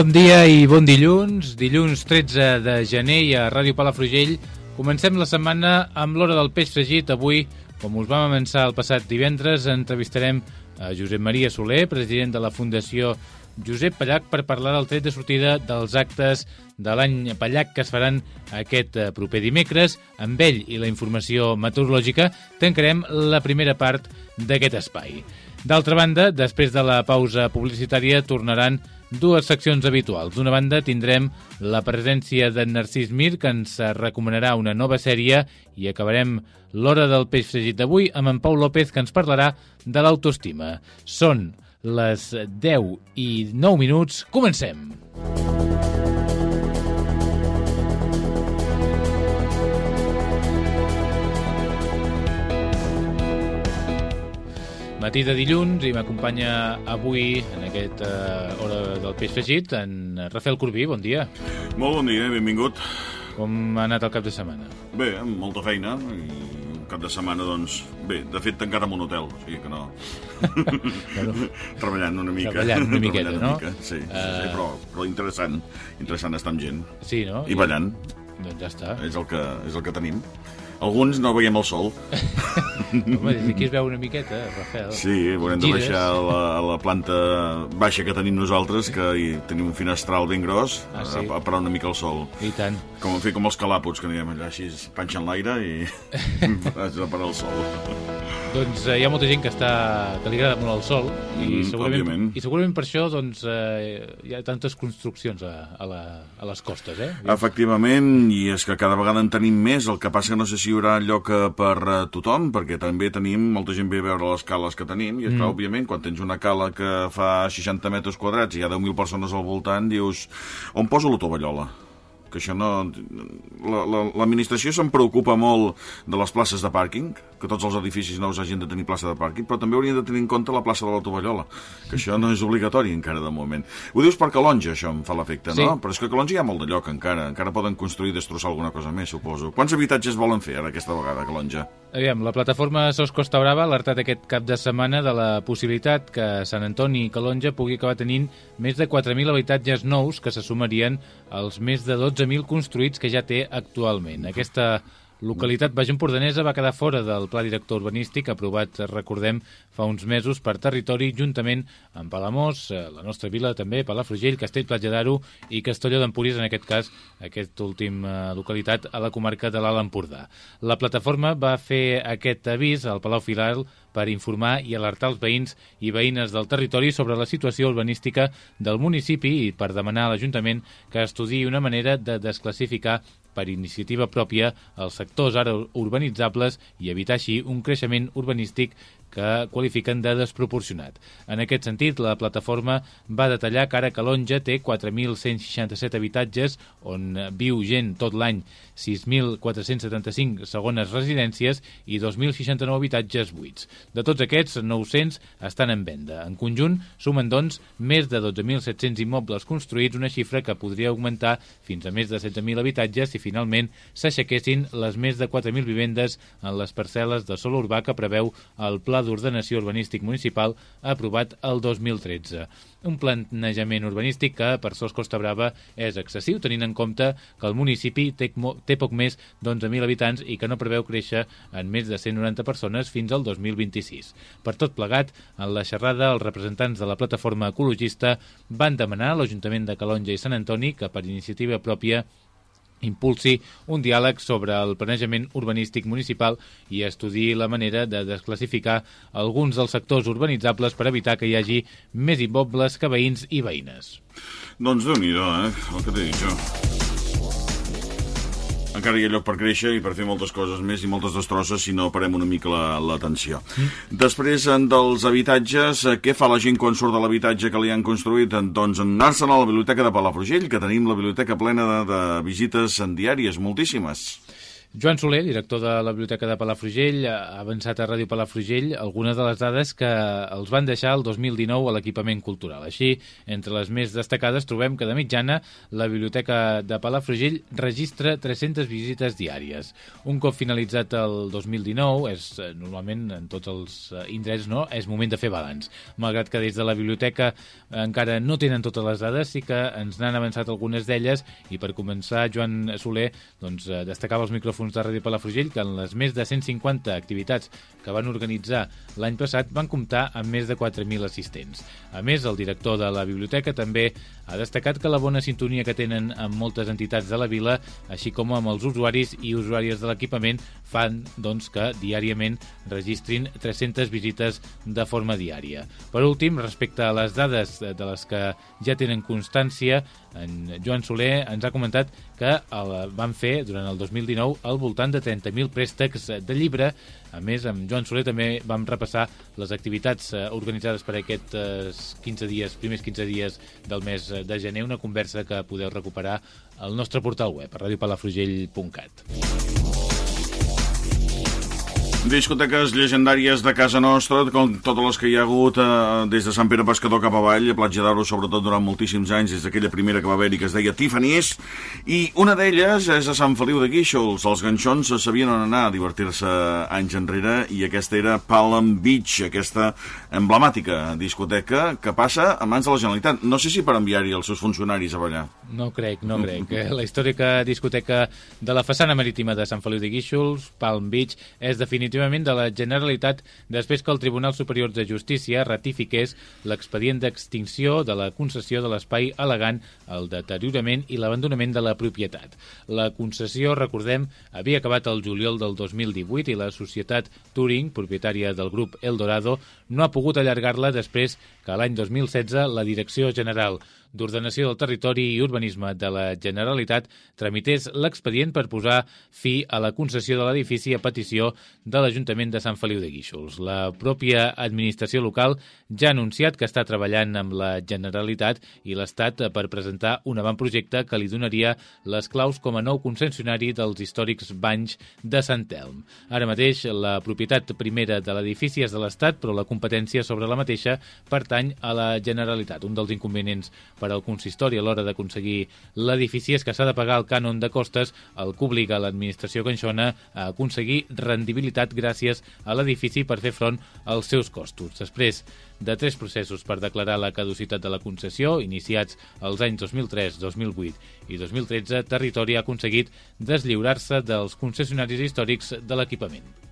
Bon dia i bon dilluns. Dilluns 13 de gener i a Ràdio Palafrugell comencem la setmana amb l'hora del peix fregit. Avui, com us vam avançar el passat divendres, entrevistarem a Josep Maria Soler, president de la Fundació Josep Pallac, per parlar del tret de sortida dels actes de l'any Pallac que es faran aquest eh, proper dimecres. Amb ell i la informació meteorològica tancarem la primera part d'aquest espai. D'altra banda, després de la pausa publicitària, tornaran dues seccions habituals. D'una banda, tindrem la presència d'en Narcís Mir, que ens recomanarà una nova sèrie, i acabarem l'hora del peix fregit d'avui amb en Pau López, que ens parlarà de l'autoestima. Són les 10 i 9 minuts. Comencem! Matí de dilluns i m'acompanya avui en aquest uh, hora del peix fregit en Rafael Corbí, bon dia. Molt bon dia, benvingut. Com ha anat el cap de setmana? Bé, amb molta feina i cap de setmana, doncs, bé, de fet encara en un hotel, o sigui que no... Treballant una mica. Treballant una miqueta, Treballant no? Mica. Sí, sí, Eh, sí, però, però interessant, interessant estar amb gent. sí, no? I ballant, Doncs ja està. és el que, és el que tenim. Alguns no veiem el sol. Home, des d'aquí es veu una miqueta, Rafael. Sí, haurem de baixar a la, a la planta baixa que tenim nosaltres, que hi tenim un finestral ben gros, Ah, sí? a, a parar una mica el sol. I tant. Com en fer com els calàpots, que anirem allà així, panxa en l'aire i de parar el sol. Doncs eh, hi ha molta gent que, està, que li agrada molt el sol i, Mm, segurament, òbviament. i segurament per això doncs, eh, hi ha tantes construccions a, a, la, a les costes, eh? Efectivament, i és que cada vegada en tenim més, el que passa que no sé si hi haurà lloc eh, per eh, tothom, perquè també tenim, molta gent ve a veure les cales que tenim, i és clar, òbviament, quan tens una cala que fa 60 metres quadrats i hi ha 10.000 persones al voltant, dius, on poso la tovallola? Que això no... la- la- L'administració se'n preocupa molt de les places de pàrquing, que tots els edificis nous hagin de tenir plaça de pàrquing, però també haurien de tenir en compte la plaça de la Tovallola, que això no és obligatori encara de moment. Ho dius per Calonja, això em fa l'efecte, Sí. no? Però és que a Calonja hi ha molt de lloc encara, encara poden construir i destrossar alguna cosa més, suposo. Quants habitatges volen fer ara aquesta vegada, Calonja? Aviam, la plataforma SOS Costa Brava ha alertat aquest cap de setmana de la possibilitat que Sant Antoni i Calonja pugui acabar tenint més de 4.000 habitatges nous que se sumarien als més de 12.000 construïts que ja té actualment. Aquesta localitat baixempordanesa va quedar fora del pla director urbanístic aprovat, recordem, fa uns mesos per territori juntament amb Palamós, eh, la nostra vila també, Palafrugell, Castell Platja d'Aro i Castelló d'Empúries, en aquest cas, aquest últim eh, localitat a la comarca de l'Alt Empordà. La plataforma va fer aquest avís al Palau Filal per informar i alertar els veïns i veïnes del territori sobre la situació urbanística del municipi i per demanar a l'Ajuntament que estudiï una manera de desclassificar per iniciativa pròpia els sectors ara urbanitzables i evitar així un creixement urbanístic que qualifiquen de desproporcionat. En aquest sentit, la plataforma va detallar que ara Calonja té 4.167 habitatges on viu gent tot l'any, 6.475 segones residències i 2.069 habitatges buits. De tots aquests, 900 estan en venda. En conjunt, sumen, doncs, més de 12.700 immobles construïts, una xifra que podria augmentar fins a més de 16.000 habitatges si finalment s'aixequessin les més de 4.000 vivendes en les parcel·les de sol urbà que preveu el Pla d'Ordenació Urbanístic Municipal aprovat el 2013 un planejament urbanístic que per Sos Costa Brava és excessiu, tenint en compte que el municipi té, té poc més d'11.000 habitants i que no preveu créixer en més de 190 persones fins al 2026. Per tot plegat, en la xerrada, els representants de la plataforma ecologista van demanar a l'Ajuntament de Calonja i Sant Antoni que per iniciativa pròpia impulsi un diàleg sobre el planejament urbanístic municipal i estudi la manera de desclassificar alguns dels sectors urbanitzables per evitar que hi hagi més immobles que veïns i veïnes. Doncs déu nhi eh? El que t'he dit jo encara hi ha lloc per créixer i per fer moltes coses més i moltes destrosses si no parem una mica l'atenció. La, mm. Després, dels habitatges, eh, què fa la gent quan surt de l'habitatge que li han construït? Doncs anar-se'n a la biblioteca de Palafrugell, que tenim la biblioteca plena de, de visites en diàries, moltíssimes. Joan Soler, director de la Biblioteca de Palafrugell, ha avançat a Ràdio Palafrugell algunes de les dades que els van deixar el 2019 a l'equipament cultural. Així, entre les més destacades trobem que de mitjana la Biblioteca de Palafrugell registra 300 visites diàries. Un cop finalitzat el 2019, és eh, normalment en tots els eh, indrets no, és moment de fer balanç. Malgrat que des de la biblioteca encara no tenen totes les dades, sí que ens n'han avançat algunes d'elles i per començar, Joan Soler doncs, eh, destacava els micròfons micròfons de Ràdio Palafrugell que en les més de 150 activitats que van organitzar l'any passat van comptar amb més de 4.000 assistents. A més, el director de la biblioteca també ha destacat que la bona sintonia que tenen amb moltes entitats de la vila, així com amb els usuaris i usuàries de l'equipament, fan doncs, que diàriament registrin 300 visites de forma diària. Per últim, respecte a les dades de les que ja tenen constància, en Joan Soler ens ha comentat que el van fer durant el 2019 al voltant de 30.000 préstecs de llibre. A més, amb Joan Soler també vam repassar les activitats eh, organitzades per aquests 15 dies, primers 15 dies del mes de gener, una conversa que podeu recuperar al nostre portal web, a radiopalafrugell.cat. Discoteques llegendàries de casa nostra, com totes les que hi ha hagut eh, des de Sant Pere Pescador cap avall, a Platja d'Aro, sobretot durant moltíssims anys, des d'aquella primera que va haver-hi que es deia Tiffany's, i una d'elles és a Sant Feliu de Guíxols. Els ganxons sabien on anar a divertir-se anys enrere, i aquesta era Palm Beach, aquesta emblemàtica discoteca que passa a mans de la Generalitat. No sé si per enviar-hi els seus funcionaris a ballar. No crec, no crec. La històrica discoteca de la façana marítima de Sant Feliu de Guíxols, Palm Beach, és definitiva definitivament de la Generalitat després que el Tribunal Superior de Justícia ratifiqués l'expedient d'extinció de la concessió de l'espai alegant el deteriorament i l'abandonament de la propietat. La concessió, recordem, havia acabat el juliol del 2018 i la societat Turing, propietària del grup Eldorado, no ha pogut allargar-la després que l'any 2016 la Direcció General d'Ordenació del Territori i Urbanisme de la Generalitat tramités l'expedient per posar fi a la concessió de l'edifici a petició de l'Ajuntament de Sant Feliu de Guíxols. La pròpia administració local ja ha anunciat que està treballant amb la Generalitat i l'Estat per presentar un avantprojecte que li donaria les claus com a nou concessionari dels històrics banys de Sant Elm. Ara mateix, la propietat primera de l'edifici és de l'Estat, però la competència sobre la mateixa pertany a la Generalitat. Un dels inconvenients per al consistori a l'hora d'aconseguir l'edifici és que s'ha de pagar el cànon de costes, el que obliga l'administració canxona a aconseguir rendibilitat gràcies a l'edifici per fer front als seus costos. Després de tres processos per declarar la caducitat de la concessió, iniciats els anys 2003, 2008 i 2013, Territori ha aconseguit deslliurar-se dels concessionaris històrics de l'equipament.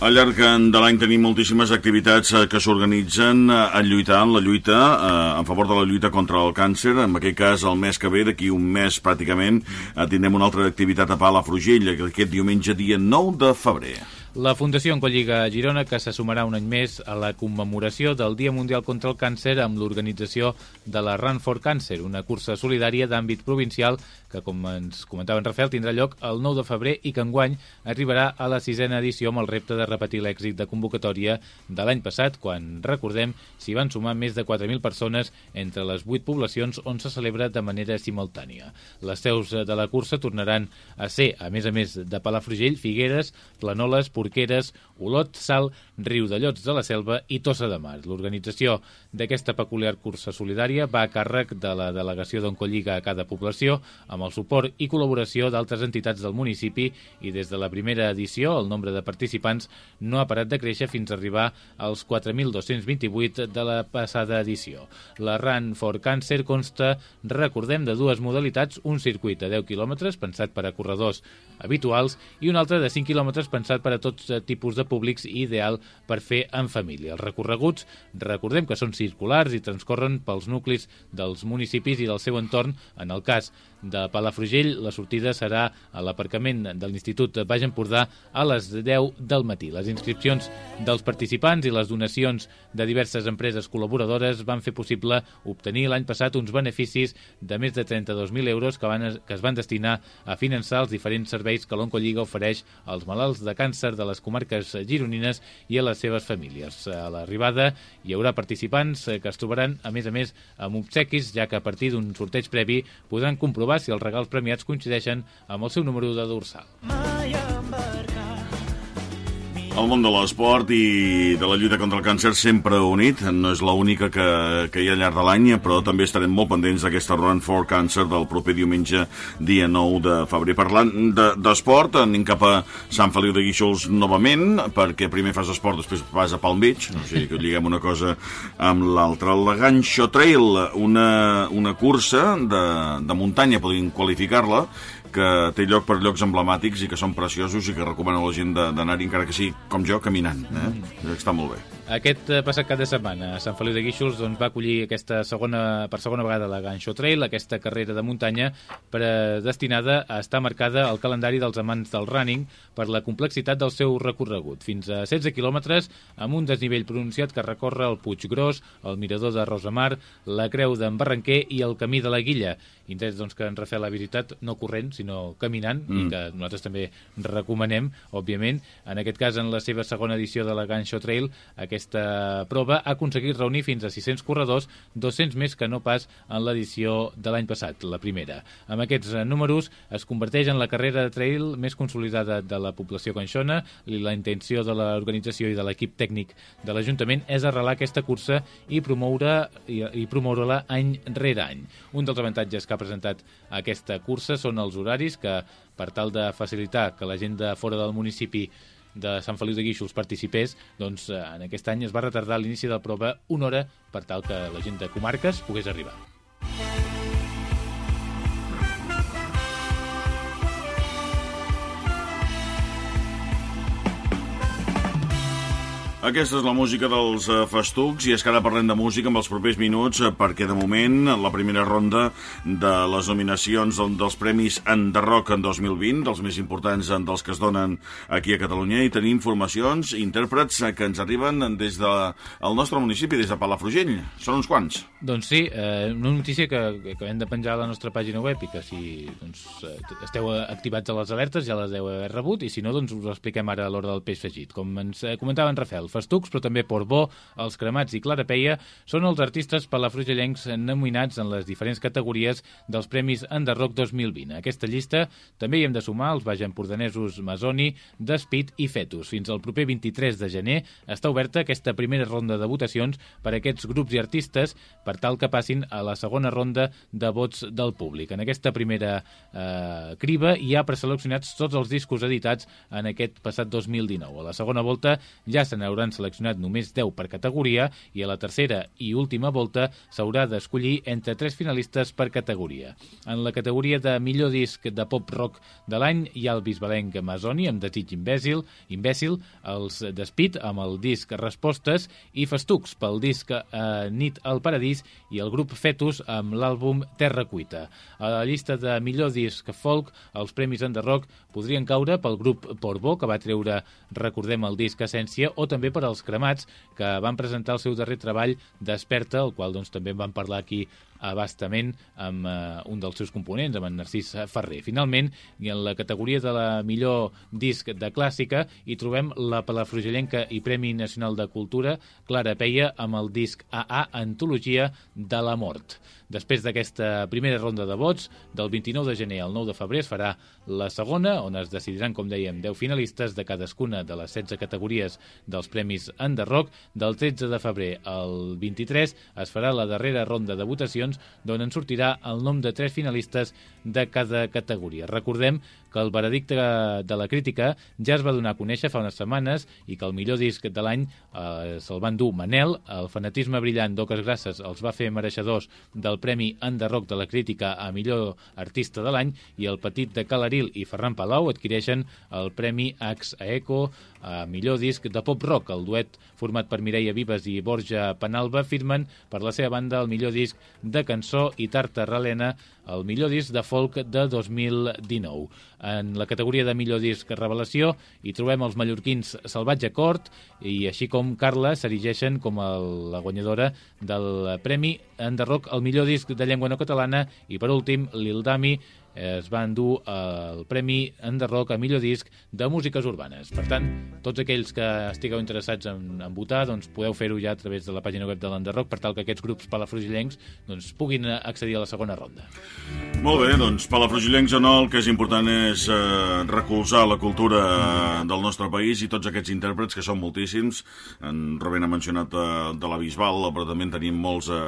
Al llarg de l'any tenim moltíssimes activitats eh, que s'organitzen eh, en lluitar en la lluita, eh, en favor de la lluita contra el càncer. En aquest cas, el mes que ve, d'aquí un mes pràcticament, tindrem una altra activitat a Palafrugell, aquest diumenge dia 9 de febrer. La Fundació Oncolliga Girona, que se sumarà un any més a la commemoració del Dia Mundial contra el Càncer amb l'organització de la Run for Cancer, una cursa solidària d'àmbit provincial que, com ens comentava en Rafael, tindrà lloc el 9 de febrer i que enguany arribarà a la sisena edició amb el repte de repetir l'èxit de convocatòria de l'any passat, quan, recordem, s'hi van sumar més de 4.000 persones entre les 8 poblacions on se celebra de manera simultània. Les seus de la cursa tornaran a ser, a més a més de Palafrugell, Figueres, Planoles, Porqueres, Olot, Sal, Riu de Llots de la Selva i Tossa de Mar. L'organització d'aquesta peculiar cursa solidària va a càrrec de la delegació d'Oncolliga a cada població, amb el suport i col·laboració d'altres entitats del municipi i des de la primera edició el nombre de participants no ha parat de créixer fins a arribar als 4.228 de la passada edició. La Run for Cancer consta, recordem, de dues modalitats, un circuit de 10 quilòmetres pensat per a corredors habituals i un altre de 5 quilòmetres pensat per a tots tipus de públics i ideal per fer en família. Els recorreguts, recordem que són circulars i transcorren pels nuclis dels municipis i del seu entorn. En el cas de Palafrugell, la sortida serà a l'aparcament de l'Institut Baix Empordà a les 10 del matí. Les inscripcions dels participants i les donacions de diverses empreses col·laboradores van fer possible obtenir l'any passat uns beneficis de més de 32.000 euros que, van, que es van destinar a finançar els diferents serveis que l'Oncolliga ofereix als malalts de càncer de les comarques gironines i a les seves famílies. A l'arribada hi haurà participants que es trobaran, a més a més, amb obsequis, ja que a partir d'un sorteig previ podran comprovar si els regals premiats coincideixen amb el seu número de dorsal. El món de l'esport i de la lluita contra el càncer sempre unit, no és l'única que, que hi ha al llarg de l'any, però també estarem molt pendents d'aquesta Run for Cancer del proper diumenge, dia 9 de febrer. Parlant d'esport, de, anem cap a Sant Feliu de Guíxols novament, perquè primer fas esport, després vas a Palm Beach, o sigui que lliguem una cosa amb l'altra. El Ganxo Trail, una, una cursa de, de muntanya, podríem qualificar-la, que té lloc per llocs emblemàtics i que són preciosos i que recomano a la gent d'anar-hi, encara que sigui com jo, caminant. Eh? Mm. Està molt bé. Aquest eh, passat cap de setmana, Sant Feliu de Guíxols doncs, va acollir aquesta segona, per segona vegada la Ganxo Trail, aquesta carrera de muntanya destinada a estar marcada al calendari dels amants del running per la complexitat del seu recorregut. Fins a 16 quilòmetres, amb un desnivell pronunciat que recorre el Puig Gros, el Mirador de Rosamar, la Creu d'en Barranquer i el Camí de la Guilla. Indrets doncs, que en Rafael ha visitat no corrent, sinó caminant, mm. i que nosaltres també recomanem, òbviament. En aquest cas, en la seva segona edició de la Ganxo Trail, aquesta prova ha aconseguit reunir fins a 600 corredors, 200 més que no pas en l'edició de l'any passat, la primera. Amb aquests números es converteix en la carrera de trail més consolidada de la població canxona i la intenció de l'organització i de l'equip tècnic de l'Ajuntament és arrelar aquesta cursa i promoure i, i promoure-la any rere any. Un dels avantatges que ha presentat aquesta cursa són els horaris que, per tal de facilitar que la gent de fora del municipi de Sant Feliu de Guíxols participés, doncs eh, en aquest any es va retardar l'inici de la prova una hora per tal que la gent de comarques pogués arribar. Aquesta és la música dels uh, festucs i és que ara parlem de música amb els propers minuts uh, perquè de moment la primera ronda de les nominacions dels Premis Enderroc en 2020, dels més importants uh, dels que es donen aquí a Catalunya i tenim informacions, intèrprets uh, que ens arriben des del de, nostre municipi, des de Palafrugell. Són uns quants. Doncs sí, eh, una notícia que, que acabem de penjar a la nostra pàgina web i que si doncs, esteu activats a les alertes ja les deu haver rebut i si no, doncs us expliquem ara a l'hora del peix fregit. Com ens comentava en Rafael, Festucs, però també Portbó, Els Cremats i Clara Peia són els artistes palafrugellencs nominats en les diferents categories dels Premis Enderroc 2020. A aquesta llista també hi hem de sumar els baixempordanesos Masoni, Despit i Fetus. Fins al proper 23 de gener està oberta aquesta primera ronda de votacions per a aquests grups i artistes per tal que passin a la segona ronda de vots del públic. En aquesta primera eh, criba hi ha preseleccionats tots els discos editats en aquest passat 2019. A la segona volta ja se n'hauran s'han seleccionat només 10 per categoria i a la tercera i última volta s'haurà d'escollir entre 3 finalistes per categoria. En la categoria de millor disc de pop-rock de l'any hi ha el bisbalenc Amazoni amb Desig Imbècil, Imbècil, els Despit amb el disc Respostes i Festucs pel disc eh, Nit al Paradís i el grup Fetus amb l'àlbum Terra Cuita. A la llista de millor disc folk, els premis en de rock podrien caure pel grup Portbó, que va treure, recordem, el disc Essència, o també per als cremats, que van presentar el seu darrer treball Desperta, el qual doncs, també en van parlar aquí abastament amb eh, un dels seus components, amb en Narcís Ferrer. Finalment, i en la categoria de la millor disc de clàssica, hi trobem la Palafrugellenca i Premi Nacional de Cultura Clara Peia amb el disc AA Antologia de la Mort. Després d'aquesta primera ronda de vots, del 29 de gener al 9 de febrer es farà la segona, on es decidiran, com dèiem, 10 finalistes de cadascuna de les 16 categories dels Premis Enderroc. Del 13 de febrer al 23 es farà la darrera ronda de votacions, d'on en sortirà el nom de tres finalistes de cada categoria. Recordem que el veredicte de la crítica ja es va donar a conèixer fa unes setmanes i que el millor disc de l'any eh, se'l van dur Manel, el fanatisme brillant d'Oques Grasses els va fer mereixedors del Premi Enderroc de la crítica a millor artista de l'any i el petit de Calaril i Ferran Palau adquireixen el Premi Ax a Eco a millor disc de pop rock. El duet format per Mireia Vives i Borja Penalba firmen per la seva banda el millor disc de cançó i Tarta Ralena el millor disc de folk de 2019. En la categoria de millor disc revelació hi trobem els mallorquins Salvatge Cort i així com Carla s'erigeixen com el, la guanyadora del Premi Enderroc el millor disc de llengua no catalana i per últim l'Ildami es va endur el Premi Enderroc a millor disc de músiques urbanes. Per tant, tots aquells que estigueu interessats en, en votar doncs podeu fer-ho ja a través de la pàgina web de l'Enderroc per tal que aquests grups palafrugellencs doncs, puguin accedir a la segona ronda. Molt bé, doncs palafrugellencs o no, el que és important és eh, recolzar la cultura del nostre país i tots aquests intèrprets, que són moltíssims. En Rubén ha mencionat eh, de la Bisbal, però també en tenim molts eh,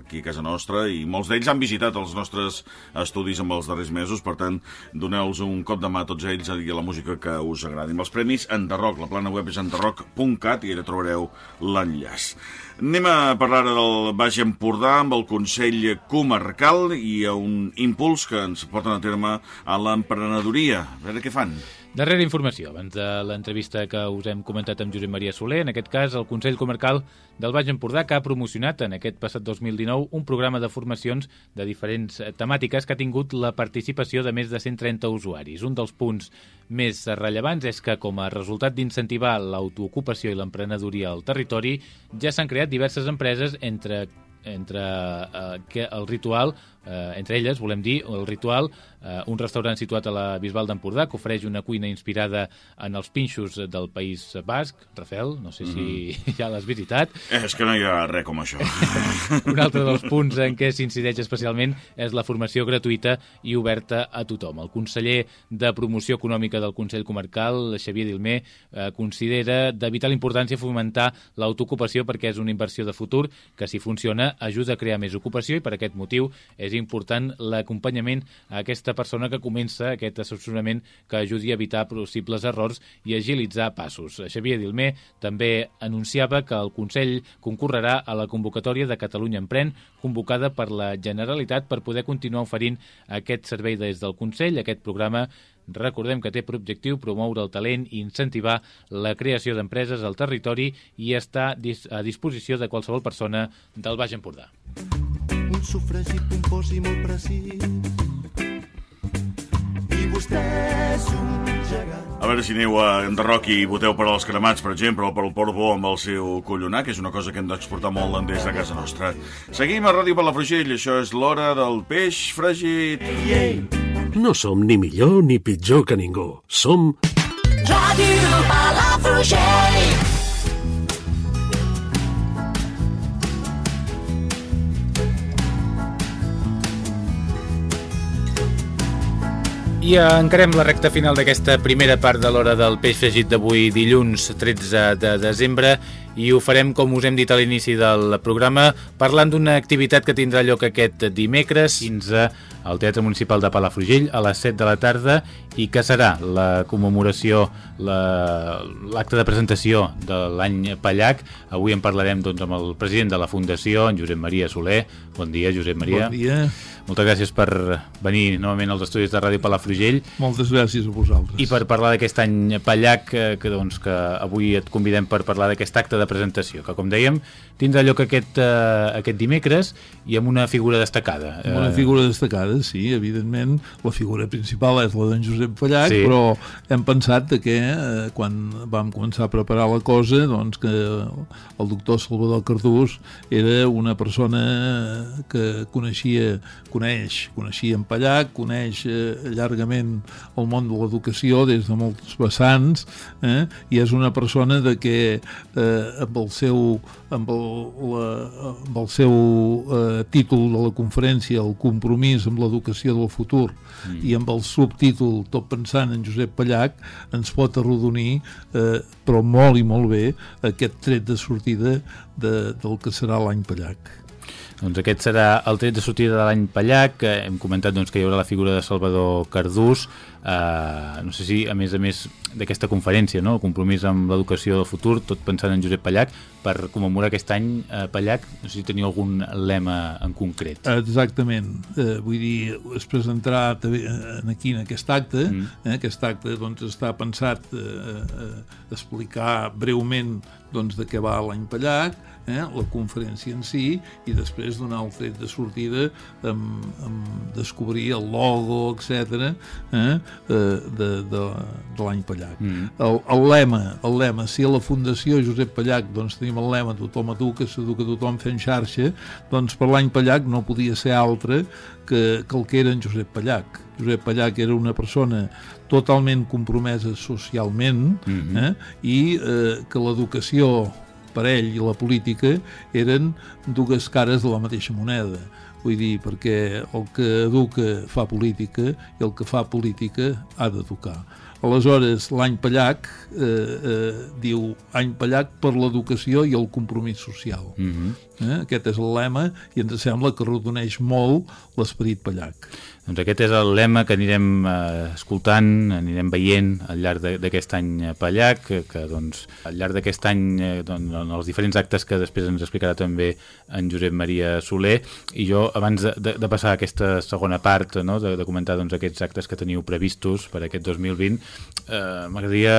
aquí a casa nostra i molts d'ells han visitat els nostres estudis amb els darrers mesos, per tant, doneu-los un cop de mà a tots ells a la música que us agradi. Amb els premis Enderroc, la plana web és enderroc.cat i allà trobareu l'enllaç. Anem a parlar ara del Baix Empordà amb el Consell Comarcal i a un impuls que ens porten a terme a l'emprenedoria. A veure què fan. Darrera informació, abans de l'entrevista que us hem comentat amb Josep Maria Soler, en aquest cas el Consell Comarcal del Baix Empordà, que ha promocionat en aquest passat 2019 un programa de formacions de diferents temàtiques que ha tingut la participació de més de 130 usuaris. Un dels punts més rellevants és que, com a resultat d'incentivar l'autoocupació i l'emprenedoria al territori, ja s'han creat diverses empreses entre entre eh, que el ritual, eh, entre elles, volem dir, el ritual, eh, un restaurant situat a la Bisbal d'Empordà que ofereix una cuina inspirada en els pinxos del País Basc. Rafael, no sé si mm -hmm. ja l'has visitat. És que no hi ha res com això. un altre dels punts en què s'incideix especialment és la formació gratuïta i oberta a tothom. El conseller de Promoció Econòmica del Consell Comarcal, Xavier Dilmer, eh, considera de vital importància fomentar l'autoocupació perquè és una inversió de futur que, si funciona, ajuda a crear més ocupació i per aquest motiu és important l'acompanyament a aquesta persona que comença aquest assessorament que ajudi a evitar possibles errors i agilitzar passos. Xavier Dilmer també anunciava que el Consell concorrerà a la convocatòria de Catalunya Emprèn convocada per la Generalitat per poder continuar oferint aquest servei des del Consell, aquest programa Recordem que té per objectiu promoure el talent i incentivar la creació d'empreses al territori i està a disposició de qualsevol persona del Baix Empordà. Un sufragi pompós i molt precís i vostè és un gegant. A veure si aneu a Enderroc i voteu per als cremats, per exemple, o per al Portbó amb el seu collonà, que és una cosa que hem d'exportar molt des de casa nostra. Seguim a Ràdio Palafrugell, això és l'hora del peix fregit. Ei, ei. No som ni millor ni pitjor que ningú. Som... Ràdio Palafrugell! I encarem la recta final d'aquesta primera part de l'hora del peix fregit d'avui dilluns 13 de desembre i ho farem, com us hem dit a l'inici del programa, parlant d'una activitat que tindrà lloc aquest dimecres 15 al Teatre Municipal de Palafrugell a les 7 de la tarda i que serà la commemoració, l'acte la, de presentació de l'any Pallac. Avui en parlarem doncs, amb el president de la Fundació, en Josep Maria Soler. Bon dia, Josep Maria. Bon dia. Moltes gràcies per venir novament als estudis de Ràdio Palafrugell. Moltes gràcies a vosaltres. I per parlar d'aquest any Pallac, que, que, doncs, que avui et convidem per parlar d'aquest acte de de presentació, que com dèiem tindrà lloc aquest, uh, aquest dimecres i amb una figura destacada. Amb una figura destacada, sí, evidentment la figura principal és la d'en Josep Pallac, Sí. sí. però hem pensat que eh, quan vam començar a preparar la cosa, doncs que el doctor Salvador Cardús era una persona que coneixia, coneix, coneixia en Pallac, coneix eh, llargament el món de l'educació des de molts vessants, eh, i és una persona de que eh, amb el seu amb el, la, amb el seu eh, títol de la conferència, el compromís amb l'educació del futur, mm. i amb el subtítol Tot pensant en Josep Pallac, ens pot arrodonir, eh, però molt i molt bé, aquest tret de sortida de, del que serà l'any Pallac. Doncs aquest serà el tret de sortida de l'any Pallac, hem comentat doncs, que hi haurà la figura de Salvador Cardús, eh, no sé si a més a més d'aquesta conferència, no? el compromís amb l'educació del futur, tot pensant en Josep Pallac, per commemorar aquest any eh, Pallac, no sé si teniu algun lema en concret. Exactament, eh, vull dir, es presentarà també, eh, aquí en aquest acte, mm. eh, aquest acte doncs, està pensat eh, eh, explicar breument doncs, de què va l'any Pallac, eh, la conferència en si, i després donar el tret de sortida amb, amb descobrir el logo, etc eh, eh, de, de, de l'any Pallac. Mm. El, el lema, el lema, si a la Fundació Josep Pallac doncs, tenim el lema tothom educa, s'educa tothom fent xarxa, doncs per l'any Pallac no podia ser altre que, que el que era en Josep Pallac. Josep Pallac era una persona totalment compromesa socialment mm -hmm. eh, i eh, que l'educació per ell i la política eren dues cares de la mateixa moneda vull dir, perquè el que educa fa política i el que fa política ha d'educar aleshores l'any Pallac eh, eh, diu any Pallac per l'educació i el compromís social Mm -hmm. eh? aquest és el lema i ens sembla que rodoneix molt l'esperit Pallac Doncs aquest és el lema que anirem eh, escoltant, anirem veient al llarg d'aquest any eh, Pallac, que, que doncs, al llarg d'aquest any, eh, doncs, en els diferents actes que després ens explicarà també en Josep Maria Soler, i jo, abans de, de, de passar a aquesta segona part, no, de, de comentar doncs, aquests actes que teniu previstos per aquest 2020, eh, m'agradaria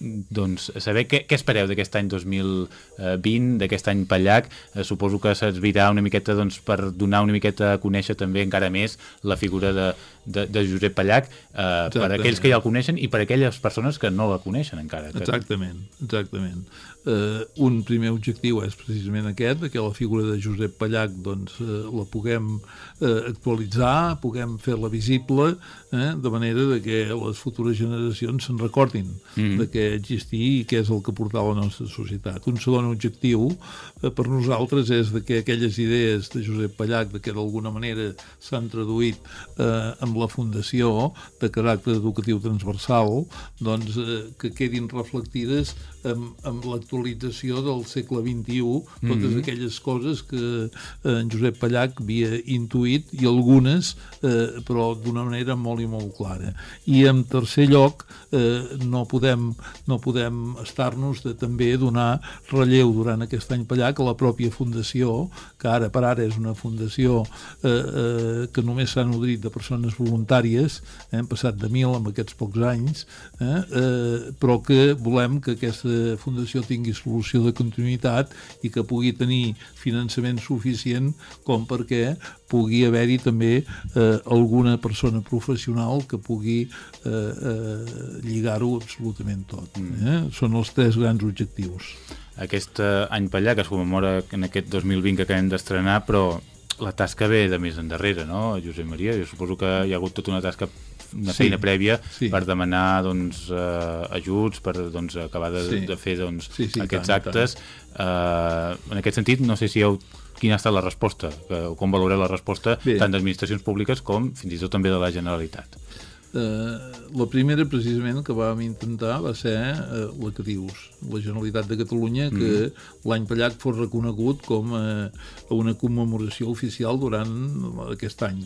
doncs, saber què, què espereu d'aquest any 2020, d'aquest any Pallac. Eh, suposo que servirà una miqueta doncs, per donar una miqueta a conèixer també encara més la figura de, de, de Josep Pallac eh, per aquells que ja el coneixen i per aquelles persones que no la coneixen encara. Que... Exactament, exactament. Uh, un primer objectiu és precisament aquest, que la figura de Josep Pallac doncs, uh, la puguem uh, actualitzar, puguem fer-la visible, eh, de manera de que les futures generacions se'n recordin mm. de què existia i què és el que portava la nostra societat. Un segon objectiu uh, per nosaltres és de que aquelles idees de Josep Pallac, de que d'alguna manera s'han traduït eh, amb la Fundació de caràcter educatiu transversal, doncs eh, que quedin reflectides amb, amb l'actualització del segle XXI, totes mm -hmm. aquelles coses que eh, en Josep Pallac havia intuït i algunes, eh, però d'una manera molt i molt clara. I en tercer lloc, eh, no podem, no podem estar-nos de també donar relleu durant aquest any Pallac a la pròpia fundació, que ara per ara és una fundació eh, eh, que només s'ha nodrit de persones voluntàries, eh, hem passat de mil en aquests pocs anys, eh, eh, però que volem que aquesta fundació tingui solució de continuïtat i que pugui tenir finançament suficient com perquè pugui haver-hi també eh, alguna persona professional que pugui eh, eh, lligar-ho absolutament tot. Eh? Són els tres grans objectius. Aquest eh, any Pallac es commemora en aquest 2020 que acabem d'estrenar, però la tasca ve de més endarrere, no, Josep Maria? Jo suposo que hi ha hagut tota una tasca una Sí, feina prèvia sí. per demanar doncs, eh, ajuts, per doncs, acabar de, Sí. de fer doncs, Sí, sí, aquests tant, actes. Eh, en aquest sentit, no sé si heu, quina ha estat la resposta, que, com valoreu la resposta Bé. tant d'administracions públiques com fins i tot també de la Generalitat. Eh, la primera, precisament, que vam intentar va ser eh, la que dius, la Generalitat de Catalunya, que l'any Pallac fos reconegut com eh, una commemoració oficial durant aquest any.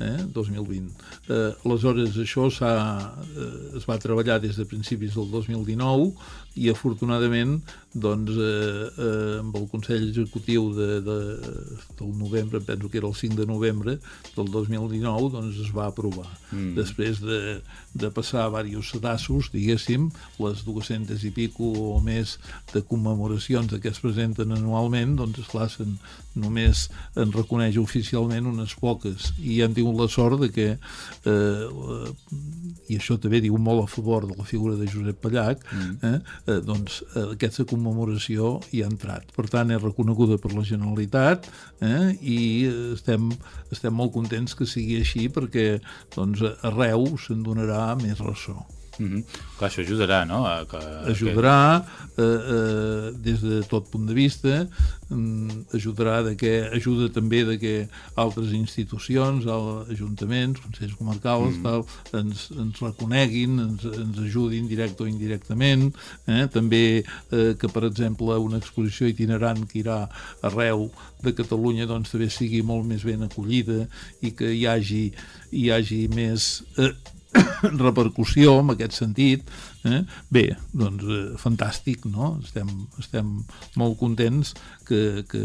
eh, 2020. Eh, aleshores, això eh, es va treballar des de principis del 2019 i afortunadament doncs, eh, eh, amb el Consell Executiu de, de, del novembre, penso que era el 5 de novembre del 2019, doncs es va aprovar. Mm. Després de, de passar diversos sedassos, diguéssim, les 200 i pico o més de commemoracions que es presenten anualment, doncs esclar, en, només en reconeix oficialment unes poques i hem tingut la sort de que eh, i això també diu molt a favor de la figura de Josep Pallac mm. eh, eh, doncs eh, aquesta commemoració hi ha entrat. Per tant, és reconeguda per la Generalitat eh, i estem, estem molt contents que sigui així perquè doncs, arreu se'n donarà més ressò. Mm -hmm. Clar, això ajudarà, no? A que, ajudarà eh, eh, des de tot punt de vista, mm, ajudarà de que, ajuda també de que altres institucions, ajuntaments, consells comarcals, mm. tal, ens, ens reconeguin, ens, ens ajudin directe o indirectament, eh? també eh, que, per exemple, una exposició itinerant que irà arreu de Catalunya doncs també sigui molt més ben acollida i que hi hagi, hi hagi més... Eh, repercussió en aquest sentit Eh? Bé, doncs eh, fantàstic, no? Estem, estem molt contents que, que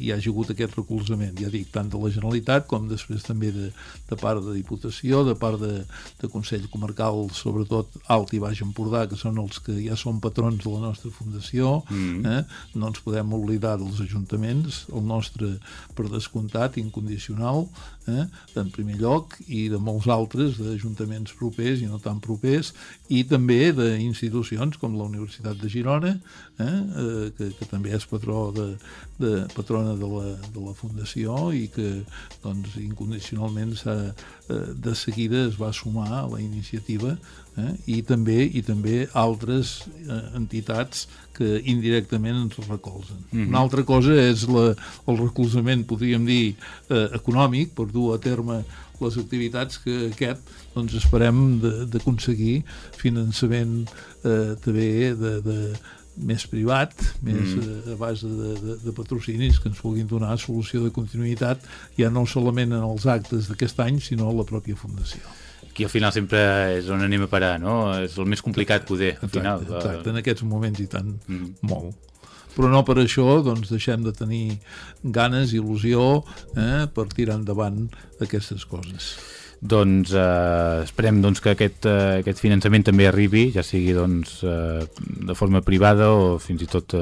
hi hagi hagut aquest recolzament, ja dic, tant de la Generalitat com després també de, de part de Diputació, de part de, de Consell Comarcal, sobretot Alt i Baix Empordà, que són els que ja són patrons de la nostra fundació, mm. eh? no ens podem oblidar dels ajuntaments, el nostre, per descomptat, incondicional, eh? en primer lloc, i de molts altres, d'ajuntaments propers i no tan propers, i també d'institucions com la Universitat de Girona, eh, eh, que, que també és patró de, de, patrona de la, de la Fundació i que doncs, incondicionalment eh, de seguida es va sumar a la iniciativa eh, i també i també altres eh, entitats que indirectament ens recolzen. Mm -hmm. Una altra cosa és la, el recolzament, podríem dir, eh, econòmic, per dur a terme les activitats que aquest doncs esperem d'aconseguir finançament eh, també de, de, més privat, més mm. Eh, a base de, de, de patrocinis que ens puguin donar solució de continuïtat ja no solament en els actes d'aquest any, sinó a la pròpia Fundació. Aquí al final sempre és on anem a parar, no? És el més complicat poder, al exacte, final. Exacte, en aquests moments i tant, mm. molt però no per això doncs, deixem de tenir ganes, il·lusió eh, per tirar endavant aquestes coses doncs eh, esperem doncs, que aquest, eh, aquest finançament també arribi, ja sigui doncs, eh, de forma privada o fins i tot eh,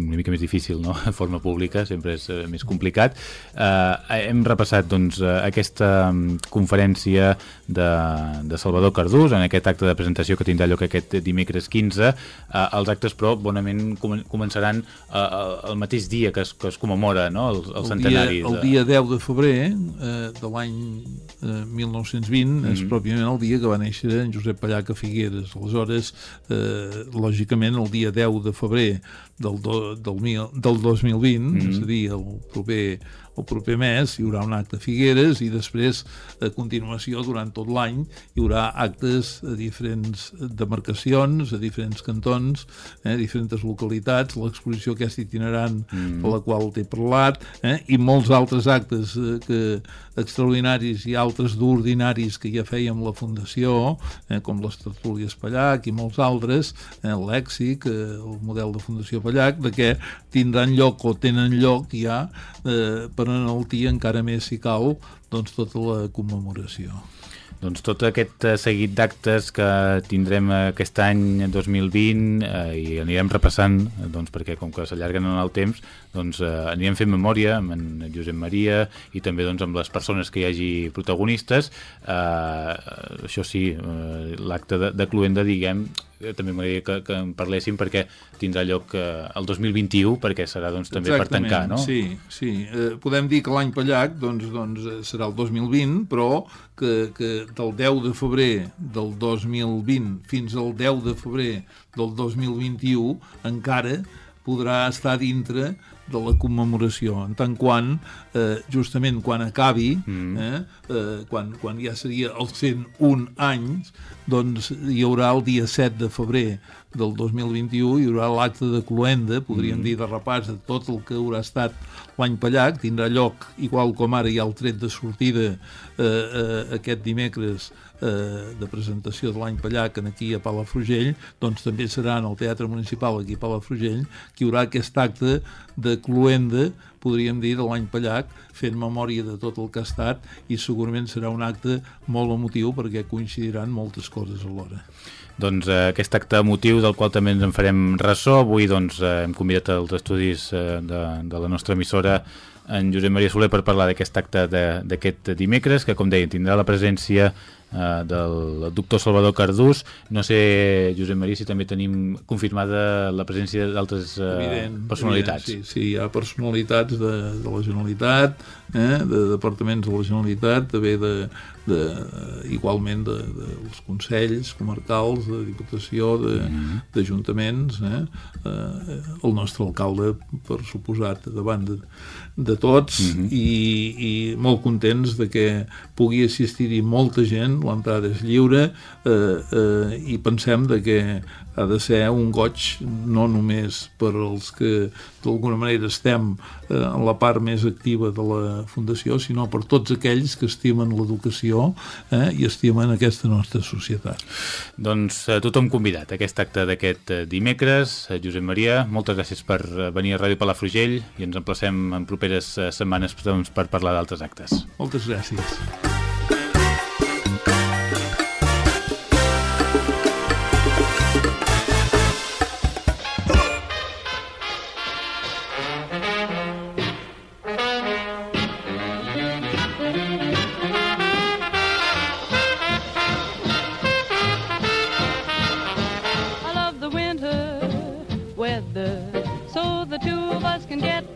una mica més difícil, no? de forma pública, sempre és eh, més complicat. Eh, hem repassat doncs, eh, aquesta mm, conferència de, de Salvador Cardús en aquest acte de presentació que tindrà lloc aquest dimecres 15. Eh, els actes, però, bonament començaran eh, el mateix dia que es, que es commemora no? el, el, el centenari. Dia, el dia 10 de febrer eh, de l'any eh, 1920 mm -hmm. és pròpiament el dia que va néixer en Josep Pallac a Figueres. Aleshores, eh, lògicament, el dia 10 de febrer del, do, del, mil, del 2020, mm -hmm. és a dir, el proper el proper mes hi haurà un acte a Figueres i després, a continuació, durant tot l'any, hi haurà actes a diferents demarcacions, a diferents cantons, eh, a diferents localitats, l'exposició aquesta itinerant mm. per la qual t'he parlat, eh, i molts altres actes eh, que, extraordinaris i altres d'ordinaris que ja fèiem la Fundació, eh, com les tertúlies Pallac i molts altres, eh, l'èxic, eh, el model de Fundació Pallac, de què tindran lloc o tenen lloc ja eh, per per enaltir encara més, si cal, doncs tota la commemoració. Doncs tot aquest eh, seguit d'actes que tindrem aquest any 2020 eh, i anirem repassant, eh, doncs, perquè com que s'allarguen en el temps, doncs eh, anirem fent memòria amb en Josep Maria i també doncs, amb les persones que hi hagi protagonistes. Eh, això sí, eh, l'acte de, de Cluenda, diguem, també m'agradaria que, que en parléssim perquè tindrà lloc eh, el 2021 perquè serà doncs, també Exactament, per tancar, no? Sí, sí. Eh, podem dir que l'any Pallac doncs, doncs, eh, serà el 2020, però que, que del 10 de febrer del 2020 fins al 10 de febrer del 2021 encara podrà estar dintre de la commemoració, en tant quan, eh, justament quan acabi, mm. eh, eh, quan, quan ja seria els 101 anys, doncs hi haurà el dia 7 de febrer del 2021 hi haurà l'acte de cloenda, podríem mm. dir de repàs de tot el que haurà estat l'any Pallac, tindrà lloc, igual com ara hi ha el tret de sortida eh, eh, aquest dimecres eh, de presentació de l'any Pallac aquí a Palafrugell, doncs també serà en el Teatre Municipal aquí a Palafrugell que hi haurà aquest acte de cloenda podríem dir, de l'any Pallac, fent memòria de tot el que ha estat i segurament serà un acte molt emotiu perquè coincidiran moltes coses alhora. Doncs eh, aquest acte emotiu del qual també ens en farem ressò. Avui doncs, eh, hem convidat als estudis eh, de, de la nostra emissora en Josep Maria Soler per parlar d'aquest acte d'aquest dimecres, que com deia tindrà la presència eh, del doctor Salvador Cardús. No sé, Josep Maria, si també tenim confirmada la presència d'altres eh, personalitats. Evident, sí, sí, hi ha personalitats de, de la Generalitat, eh, de departaments de la Generalitat, també de, de, igualment de, de, dels consells comarcals, de Diputació, d'ajuntaments, mm -hmm. eh? eh, el nostre alcalde, per suposat, davant de, de tots, mm -hmm. i, i molt contents de que pugui assistir-hi molta gent, l'entrada és lliure, eh, eh, i pensem de que ha de ser un goig no només per als que d'alguna manera estem eh, en la part més activa de la Fundació, sinó per tots aquells que estimen l'educació eh, i estimen aquesta nostra societat. Doncs eh, tothom convidat a aquest acte d'aquest eh, dimecres. Eh, Josep Maria, moltes gràcies per eh, venir a Ràdio Palafrugell i ens emplacem en properes setmanes doncs, per parlar d'altres actes. Moltes gràcies.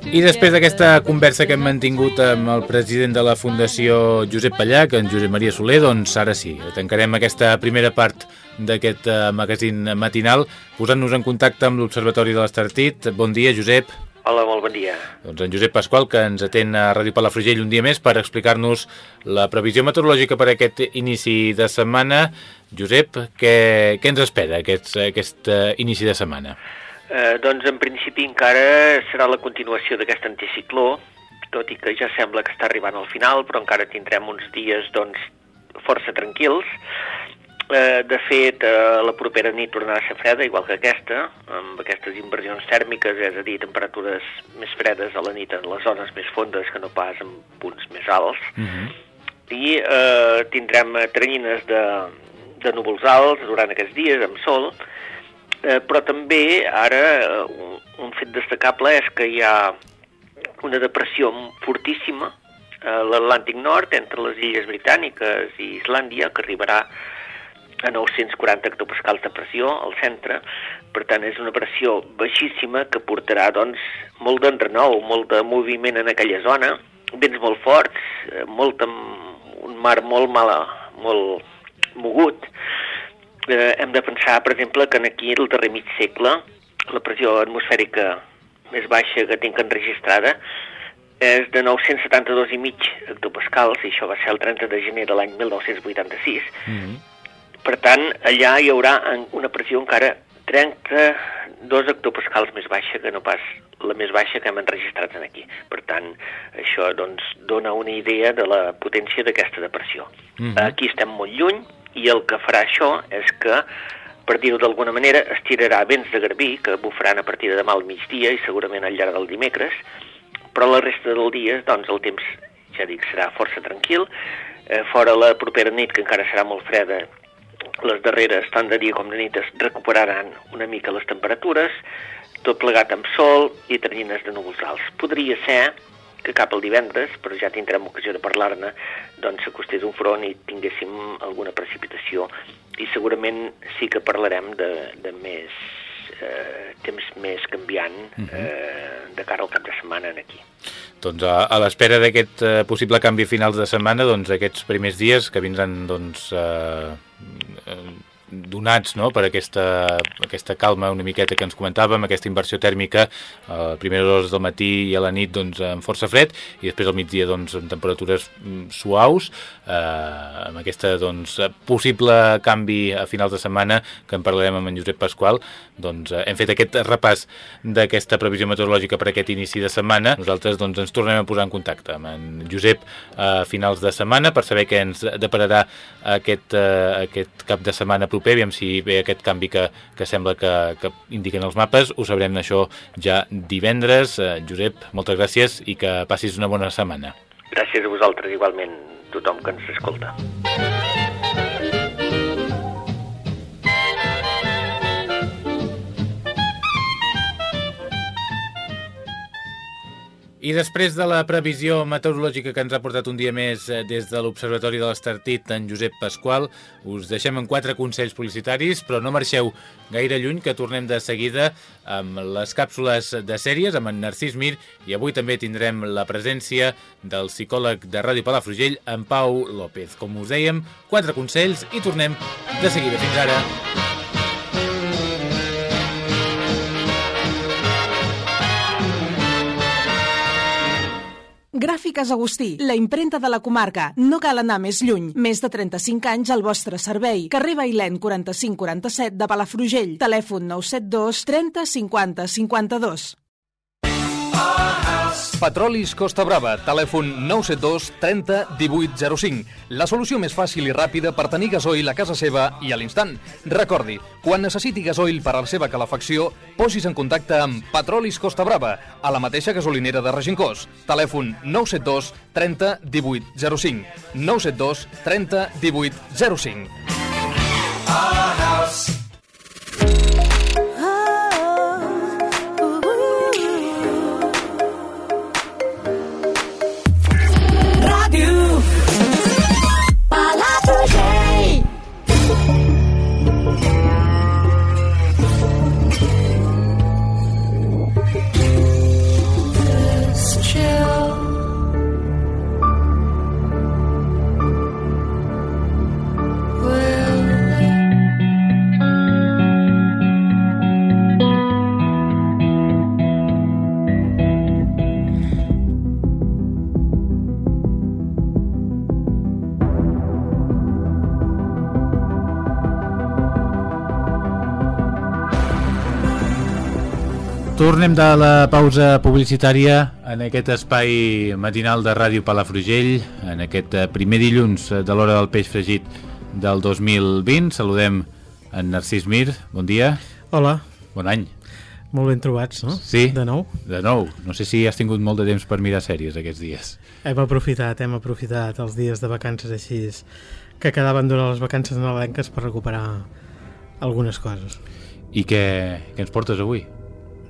I després d'aquesta conversa que hem mantingut amb el president de la Fundació Josep Pallac, en Josep Maria Soler, doncs ara sí, tancarem aquesta primera part d'aquest uh, magazín matinal posant-nos en contacte amb l'Observatori de l'Estartit. Bon dia, Josep. Hola, molt bon dia. Doncs en Josep Pasqual, que ens atén a Ràdio Palafrugell un dia més per explicar-nos la previsió meteorològica per aquest inici de setmana. Josep, què, què ens espera aquest, aquest uh, inici de setmana? Eh, doncs en principi encara serà la continuació d'aquest anticicló, tot i que ja sembla que està arribant al final, però encara tindrem uns dies doncs, força tranquils. Eh, de fet, eh, la propera nit tornarà a ser freda, igual que aquesta, amb aquestes inversions tèrmiques, és a dir, temperatures més fredes a la nit en les zones més fondes que no pas en punts més alts. Uh mhm. -huh. I eh, tindrem tranyines de, de núvols alts durant aquests dies, amb sol, Eh, però també ara eh, un, un fet destacable és que hi ha una depressió fortíssima a l'Atlàntic Nord entre les illes britàniques i Islàndia que arribarà a 940 hectopascals de pressió al centre, per tant és una pressió baixíssima que portarà doncs, molt d'enrenou, molt de moviment en aquella zona, vents molt forts, eh, molt, un mar molt mala, molt mogut, eh, hem de pensar, per exemple, que aquí, el darrer mig segle, la pressió atmosfèrica més baixa que tinc enregistrada és de 972 i mig hectopascals, i això va ser el 30 de gener de l'any 1986. Mm -hmm. Per tant, allà hi haurà una pressió encara 32 hectopascals més baixa que no pas la més baixa que hem enregistrat aquí. Per tant, això doncs, dona una idea de la potència d'aquesta depressió. Mm -hmm. Aquí estem molt lluny, i el que farà això és que, per dir-ho d'alguna manera, estirarà vents de garbí, que bufaran a partir de demà al migdia i segurament al llarg del dimecres, però la resta del dia, doncs, el temps, ja dic, serà força tranquil. Eh, fora la propera nit, que encara serà molt freda, les darreres, tant de dia com de nit, es recuperaran una mica les temperatures, tot plegat amb sol i ternyines de núvols alts. Podria ser que cap el divendres, però ja tindrem ocasió de parlar-ne, doncs s'acostés un front i tinguéssim alguna precipitació. I segurament sí que parlarem de, de més eh, temps més canviant mhm. eh, de cara al cap de setmana aquí. Doncs a, a l'espera d'aquest eh, possible canvi finals de setmana, doncs aquests primers dies que vindran doncs, eh, eh, donats no? per aquesta, aquesta calma una miqueta que ens comentàvem, aquesta inversió tèrmica a primeres hores del matí i a la nit doncs, amb força fred i després al migdia doncs, amb temperatures mm, suaus eh, amb aquesta doncs, possible canvi a finals de setmana que en parlarem amb en Josep Pasqual doncs, eh, hem fet aquest repàs d'aquesta previsió meteorològica per aquest inici de setmana nosaltres doncs, ens tornem a posar en contacte amb en Josep a finals de setmana per saber què ens depararà aquest, eh, aquest cap de setmana proper, aviam si ve aquest canvi que, que sembla que, que indiquen els mapes, ho sabrem això ja divendres. Eh, Josep, moltes gràcies i que passis una bona setmana. Gràcies a vosaltres, igualment, tothom que ens escolta. I després de la previsió meteorològica que ens ha portat un dia més eh, des de l'Observatori de l'Estartit, en Josep Pasqual, us deixem en quatre consells publicitaris, però no marxeu gaire lluny, que tornem de seguida amb les càpsules de sèries, amb en Narcís Mir, i avui també tindrem la presència del psicòleg de Ràdio Palafrugell, en Pau López. Com us dèiem, quatre consells i tornem de seguida. Fins ara. Gràfiques Agustí, la imprenta de la comarca. No cal anar més lluny. Més de 35 anys al vostre servei. Carrer Bailèn 4547 de Palafrugell. Telèfon 972 30 50 52. Petrolis Costa Brava, telèfon 972 30 1805. La solució més fàcil i ràpida per tenir gasoil a casa seva i a l'instant. Recordi, quan necessiti gasoil per a la seva calefacció, posis en contacte amb Petrolis Costa Brava, a la mateixa gasolinera de Regincós. Telèfon 972 30 1805. 972 30 1805. Ràdio Tornem de la pausa publicitària en aquest espai matinal de Ràdio Palafrugell, en aquest eh, primer dilluns de l'hora del peix fregit del 2020. Saludem en Narcís Mir, bon dia, Hola, bon any. molt ben trobats, no? Sí. De nou. De nou, no sé si has tingut molt de temps per mirar sèries aquests dies. Hem aprofitat, hem aprofitat els dies de vacances així que quedaven durant les vacances nadalenques per recuperar algunes coses. I què, què ens portes avui?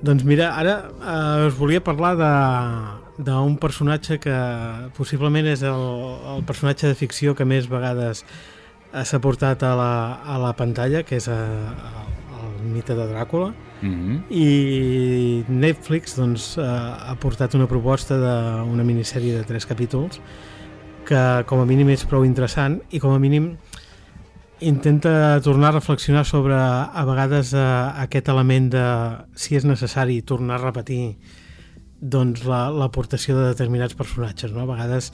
Doncs mira, ara eh, us volia parlar de d'un personatge que possiblement és el, el personatge de ficció que més vegades s'ha portat a la, a la pantalla, que és eh, el, el mite de Dràcula, Mm -hmm. i Netflix doncs, eh, ha portat una proposta d'una minissèrie de tres capítols que com a mínim és prou interessant i com a mínim intenta tornar a reflexionar sobre a vegades eh, aquest element de si és necessari tornar a repetir doncs la- l'aportació de determinats personatges no? a vegades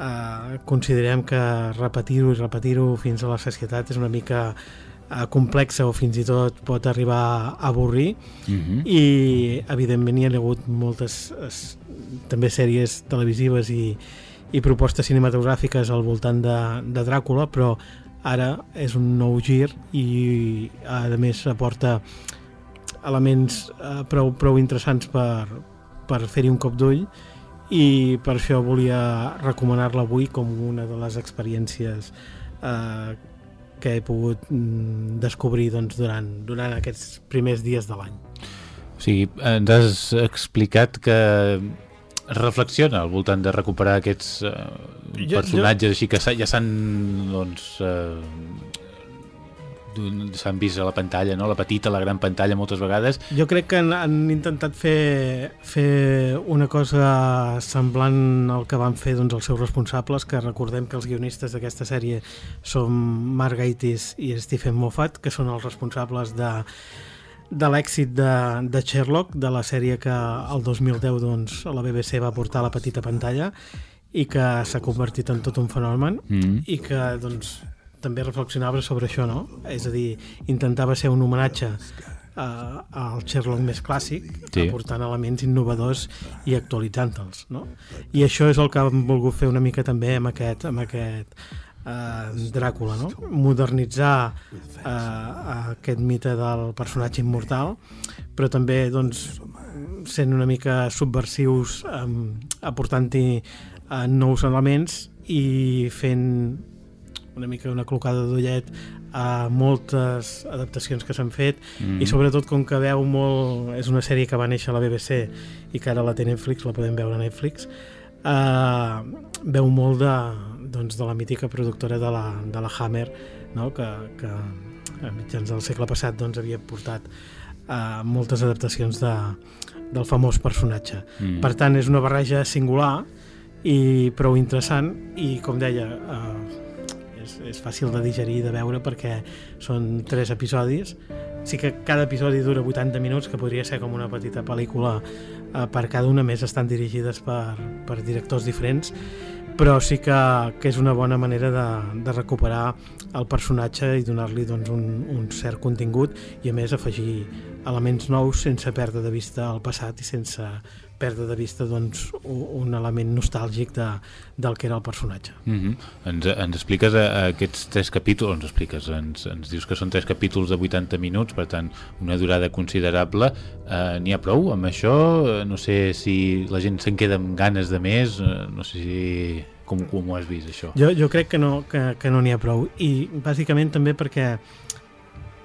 eh, considerem que repetir-ho i repetir-ho fins a la societat és una mica eh, complexa o fins i tot pot arribar a avorrir Mm -hmm. i evidentment hi ha hagut moltes es, també sèries televisives i, i propostes cinematogràfiques al voltant de, de Dràcula però ara és un nou gir i a més aporta elements eh, prou, prou interessants per, per fer-hi un cop d'ull i per això volia recomanar-la avui com una de les experiències eh, que he pogut mm, descobrir doncs, durant, durant aquests primers dies de l'any. O sigui, ens has explicat que reflexiona al voltant de recuperar aquests eh, Jo- personatges així que ja s'han doncs, eh, s'han vist a la pantalla, no? la petita, la gran pantalla moltes vegades. Jo crec que han, han intentat fer, fer una cosa semblant al que van fer doncs, els seus responsables, que recordem que els guionistes d'aquesta sèrie són Mark Gatiss i Stephen Moffat, que són els responsables de de l'èxit de, de Sherlock, de la sèrie que el 2010 doncs, la BBC va portar a la petita pantalla i que s'ha convertit en tot un fenomen Mm. i que doncs, també reflexionava sobre això, no? És a dir, intentava ser un homenatge a, al Sherlock més clàssic, Sí. aportant elements innovadors i actualitzant-los, no? I això és el que hem volgut fer una mica també amb aquest, amb aquest eh, Dràcula, no? Modernitzar eh, aquest mite del personatge immortal, però també doncs, sent una mica subversius, eh, aportant-hi eh, nous elements i fent una mica una clocada d'ullet a moltes adaptacions que s'han fet Mm. i sobretot com que veu molt és una sèrie que va néixer a la BBC i que ara la té Netflix, la podem veure a Netflix eh, veu molt de, doncs, de la mítica productora de la, de la Hammer no? que, que a mitjans del segle passat doncs, havia portat eh, moltes adaptacions de, del famós personatge Mm. per tant és una barreja singular i prou interessant i com deia eh, és, és fàcil de digerir i de veure perquè són tres episodis sí que cada episodi dura 80 minuts que podria ser com una petita pel·lícula eh, per cada una més estan dirigides per, per directors diferents però sí que, que és una bona manera de, de recuperar el personatge i donar-li doncs, un, un cert contingut i a més afegir elements nous sense perdre de vista el passat i sense perdre de vista doncs, un, element nostàlgic de, del que era el personatge. Mm -hmm. ens, ens expliques a, aquests tres capítols, ens expliques, ens, ens dius que són tres capítols de 80 minuts, per tant, una durada considerable. Eh, N'hi ha prou amb això? Eh, No sé si la gent se'n queda amb ganes de més, eh, no sé si... Com, com ho has vist, això? Jo, jo crec que no que, que no n'hi ha prou i bàsicament també perquè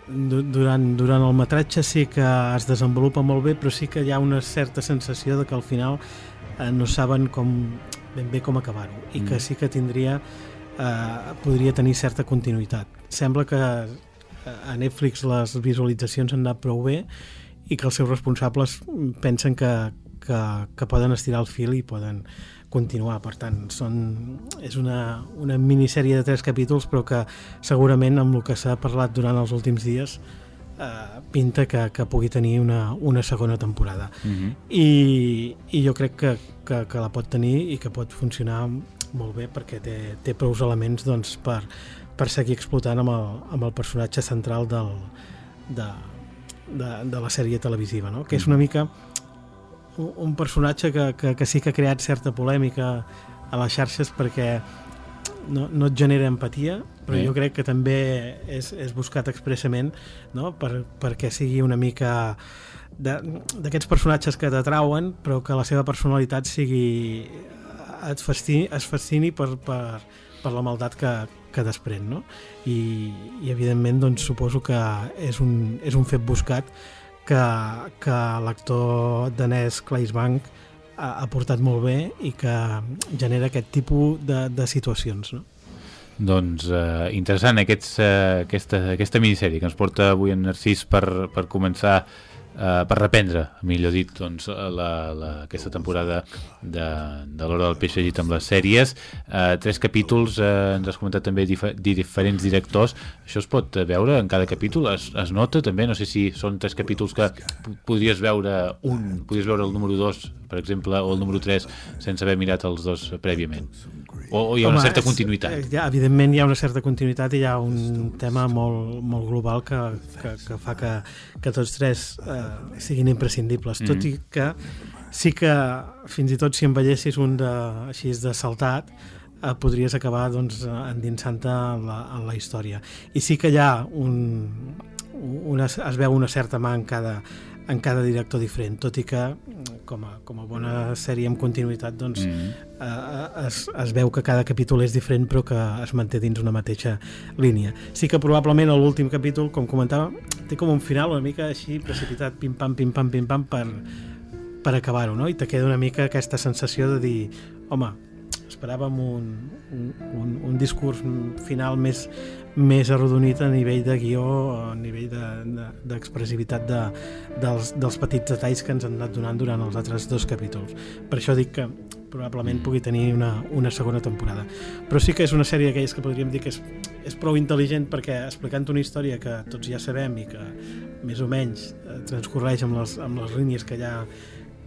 durant, durant el metratge sí que es desenvolupa molt bé però sí que hi ha una certa sensació de que al final eh, no saben com ben bé com acabar-ho i que Mm. sí que tindria eh, podria tenir certa continuïtat sembla que eh, a Netflix les visualitzacions han anat prou bé i que els seus responsables pensen que, que, que poden estirar el fil i poden continuar. Per tant, són, és una, una minissèrie de tres capítols, però que segurament amb el que s'ha parlat durant els últims dies eh, pinta que, que pugui tenir una, una segona temporada. Mm -hmm. I, i jo crec que, que, que la pot tenir i que pot funcionar molt bé perquè té, té prou elements doncs, per, per seguir explotant amb el, amb el personatge central del, de, de, de la sèrie televisiva, no? que és una mica un, un personatge que, que, que sí que ha creat certa polèmica a les xarxes perquè no, no et genera empatia, però Bé. jo crec que també és, és buscat expressament no? per, perquè sigui una mica de- d'aquests personatges que t'atrauen però que la seva personalitat sigui et fascini, es fascini per, per, per la maldat que, que desprèn no? I, i evidentment doncs, suposo que és un, és un fet buscat que, que l'actor danès Claes Bank ha, ha portat molt bé i que genera aquest tipus de, de situacions no? Doncs eh, interessant aquests, eh, aquesta, aquesta minissèrie que ens porta avui en Narcís per, per començar eh, per reprendre, millor dit, doncs, la, la, aquesta temporada de, de l'Hora del Peix llit amb les sèries. Eh, tres capítols, eh, ens has comentat també dife diferents directors. Això es pot veure en cada capítol? Es, es nota també? No sé si són tres capítols que podries veure un, podries veure el número 2, per exemple, o el número 3, sense haver mirat els dos prèviament. O, o hi ha una Home, certa és- continuïtat? eh, Ja, evidentment hi ha una certa continuïtat i hi ha un tema molt, molt global que, que, que fa que, que tots tres eh, siguin imprescindibles, tot Mhm. i que sí que fins i tot si envellessis un de, així de saltat eh, podries acabar doncs, endinsant-te en, la, en la història i sí que hi ha un, una, es veu una certa mà en cada, en cada director diferent, tot i que com a, com a bona sèrie amb continuïtat doncs, Mm. eh, es, es veu que cada capítol és diferent però que es manté dins una mateixa línia. Sí que probablement l'últim capítol, com comentava, té com un final una mica així precipitat, pim-pam, pim-pam, pim-pam per, per acabar-ho, no? I te queda una mica aquesta sensació de dir, home, esperàvem un, un, un, un discurs final més, més arrodonit a nivell de guió, a nivell d'expressivitat de, de, dels, dels petits detalls que ens han anat donant durant els altres dos capítols. Per això dic que probablement pugui tenir una, una segona temporada. Però sí que és una sèrie d'aquelles que podríem dir que és, és prou intel·ligent perquè explicant una història que tots ja sabem i que més o menys eh, transcorreix amb les, amb les línies que ja,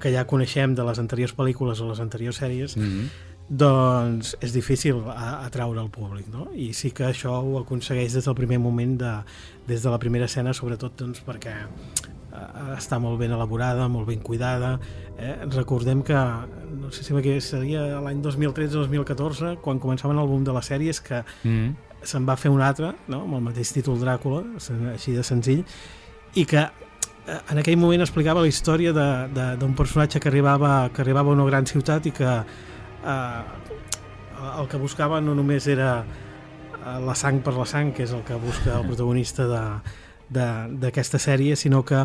que ja coneixem de les anteriors pel·lícules o les anteriors sèries, mm -hmm doncs és difícil atraure al públic, no? I sí que això ho aconsegueix des del primer moment, de, des de la primera escena, sobretot doncs, perquè eh, està molt ben elaborada, molt ben cuidada. Eh? Recordem que, no sé si seria l'any 2013-2014, quan començaven el boom de les sèries, que mm se'n va fer un altre, no? amb el mateix títol Dràcula, així de senzill, i que eh, en aquell moment explicava la història d'un personatge que arribava, que arribava a una gran ciutat i que eh, el que buscava no només era eh, la sang per la sang, que és el que busca el protagonista d'aquesta sèrie, sinó que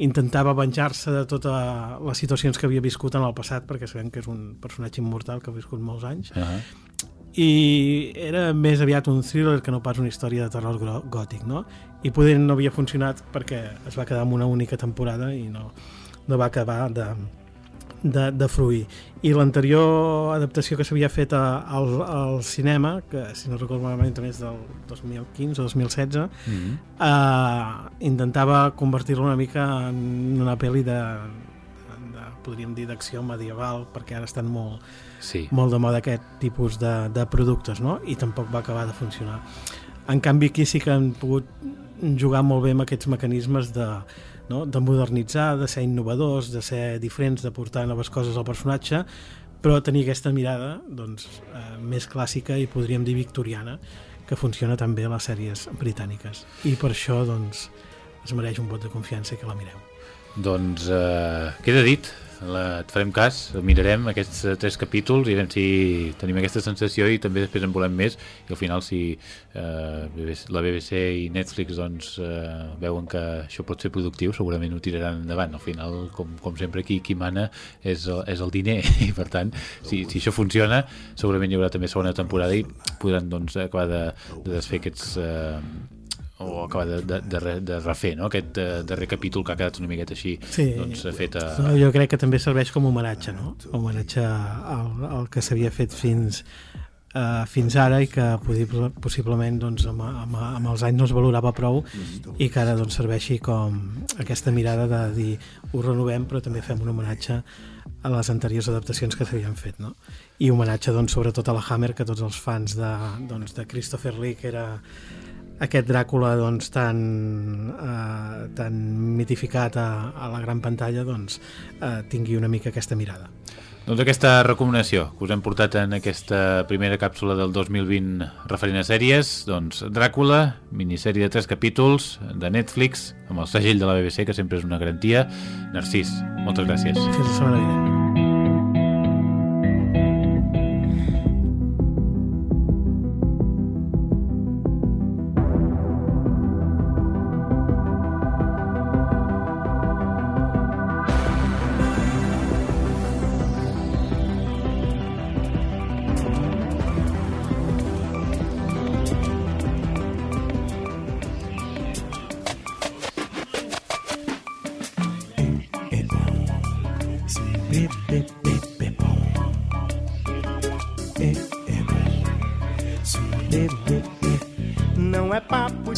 intentava venjar-se de totes les situacions que havia viscut en el passat, perquè sabem que és un personatge immortal que ha viscut molts anys, uh -huh. i era més aviat un thriller que no pas una història de terror gòtic, no? I poder no havia funcionat perquè es va quedar amb una única temporada i no, no va acabar de, de, de fruir. I l'anterior adaptació que s'havia fet a, al, al cinema, que si no recordo malament també és del 2015 o 2016, mm -hmm. eh, intentava convertir-lo una mica en una pel·li de, de podríem dir d'acció medieval, perquè ara estan molt, sí. molt de moda aquest tipus de, de productes, no? i tampoc va acabar de funcionar. En canvi aquí sí que han pogut jugar molt bé amb aquests mecanismes de, no? de modernitzar, de ser innovadors, de ser diferents, de portar noves coses al personatge, però tenir aquesta mirada doncs, eh, més clàssica i podríem dir victoriana, que funciona també a les sèries britàniques. I per això doncs, es mereix un vot de confiança que la mireu. Doncs eh, queda dit la, et farem cas, mirarem aquests uh, tres capítols i si tenim aquesta sensació i també després en volem més. I al final si uh, la BBC i Netflix doncs, uh, veuen que això pot ser productiu segurament ho tiraran endavant. Al final com, com sempre aquí qui mana és el, és el diner. I per tant si, si això funciona segurament hi haurà també segona temporada i podran doncs, acabar de, de desfer aquests uh, o acaba de, de, de, de refer no? aquest uh, darrer capítol que ha quedat una miqueta així sí. doncs, fet a... jo crec que també serveix com a homenatge no? homenatge al, al que s'havia fet fins uh, fins ara i que possiblement doncs, amb, amb, amb els anys no es valorava prou i que ara doncs, serveixi com aquesta mirada de dir ho renovem però també fem un homenatge a les anteriors adaptacions que s'havien fet no? i homenatge doncs, sobretot a la Hammer que tots els fans de, doncs, de Christopher Lee que era aquest Dràcula doncs, tan, eh, tan mitificat a, a la gran pantalla doncs, eh, tingui una mica aquesta mirada. Doncs aquesta recomanació que us hem portat en aquesta primera càpsula del 2020 referent a sèries, doncs Dràcula, minissèrie de tres capítols de Netflix, amb el segell de la BBC, que sempre és una garantia. Narcís, moltes gràcies. Fins la setmana vinent.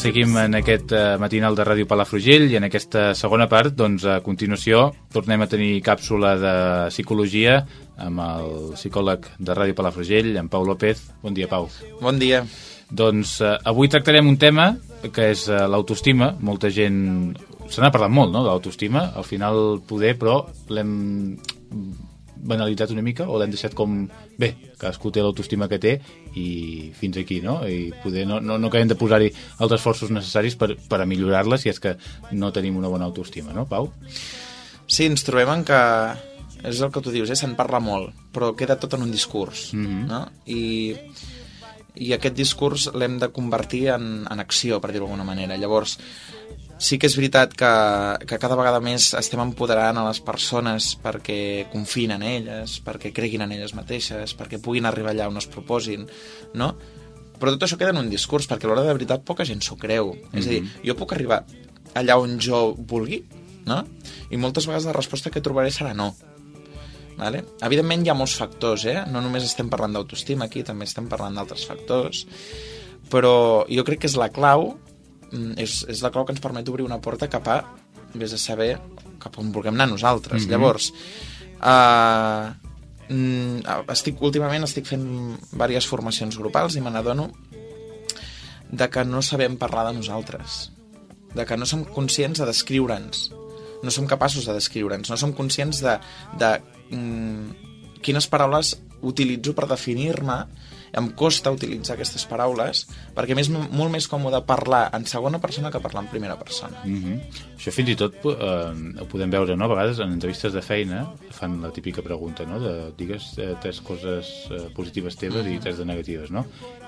Seguim en aquest uh, matinal de Ràdio Palafrugell i en aquesta segona part, doncs, a continuació, tornem a tenir càpsula de psicologia amb el psicòleg de Ràdio Palafrugell, en Pau López. Bon dia, Pau. Bon dia. Doncs uh, avui tractarem un tema que és uh, l'autoestima. Molta gent... Se n'ha parlat molt, no?, de l'autoestima. Al final poder, però l'hem banalitzat una mica o l'hem deixat com bé, cadascú té l'autoestima que té i fins aquí, no? I poder no, no, no acabem de posar-hi els esforços necessaris per, per a millorar-la si és que no tenim una bona autoestima, no, Pau? Sí, ens trobem en que és el que tu dius, eh? se'n parla molt, però queda tot en un discurs, mm -hmm. no? I, i aquest discurs l'hem de convertir en, en acció, per dir-ho d'alguna manera. Llavors, sí que és veritat que, que cada vegada més estem empoderant a les persones perquè confin en elles, perquè creguin en elles mateixes, perquè puguin arribar allà on es proposin, no? Però tot això queda en un discurs, perquè a l'hora de veritat poca gent s'ho creu. Mm -hmm. És a dir, jo puc arribar allà on jo vulgui, no? I moltes vegades la resposta que trobaré serà no. Vale? Evidentment hi ha molts factors, eh? no només estem parlant d'autoestima aquí, també estem parlant d'altres factors, però jo crec que és la clau és, és la clau que ens permet obrir una porta cap a, vés a saber, cap on vulguem anar nosaltres. Mm -hmm. Llavors, uh, estic, últimament estic fent diverses formacions grupals i me n'adono de que no sabem parlar de nosaltres, de que no som conscients de descriure'ns, no som capaços de descriure'ns, no som conscients de, de mm, quines paraules utilitzo per definir-me em costa utilitzar aquestes paraules perquè m'és molt més còmode parlar en segona persona que parlar en primera persona. Mm -hmm. Això fins i tot eh, ho podem veure, no? A vegades en entrevistes de feina fan la típica pregunta, no? De, digues eh, tres coses eh, positives teves mm -hmm. i tres de negatives, no?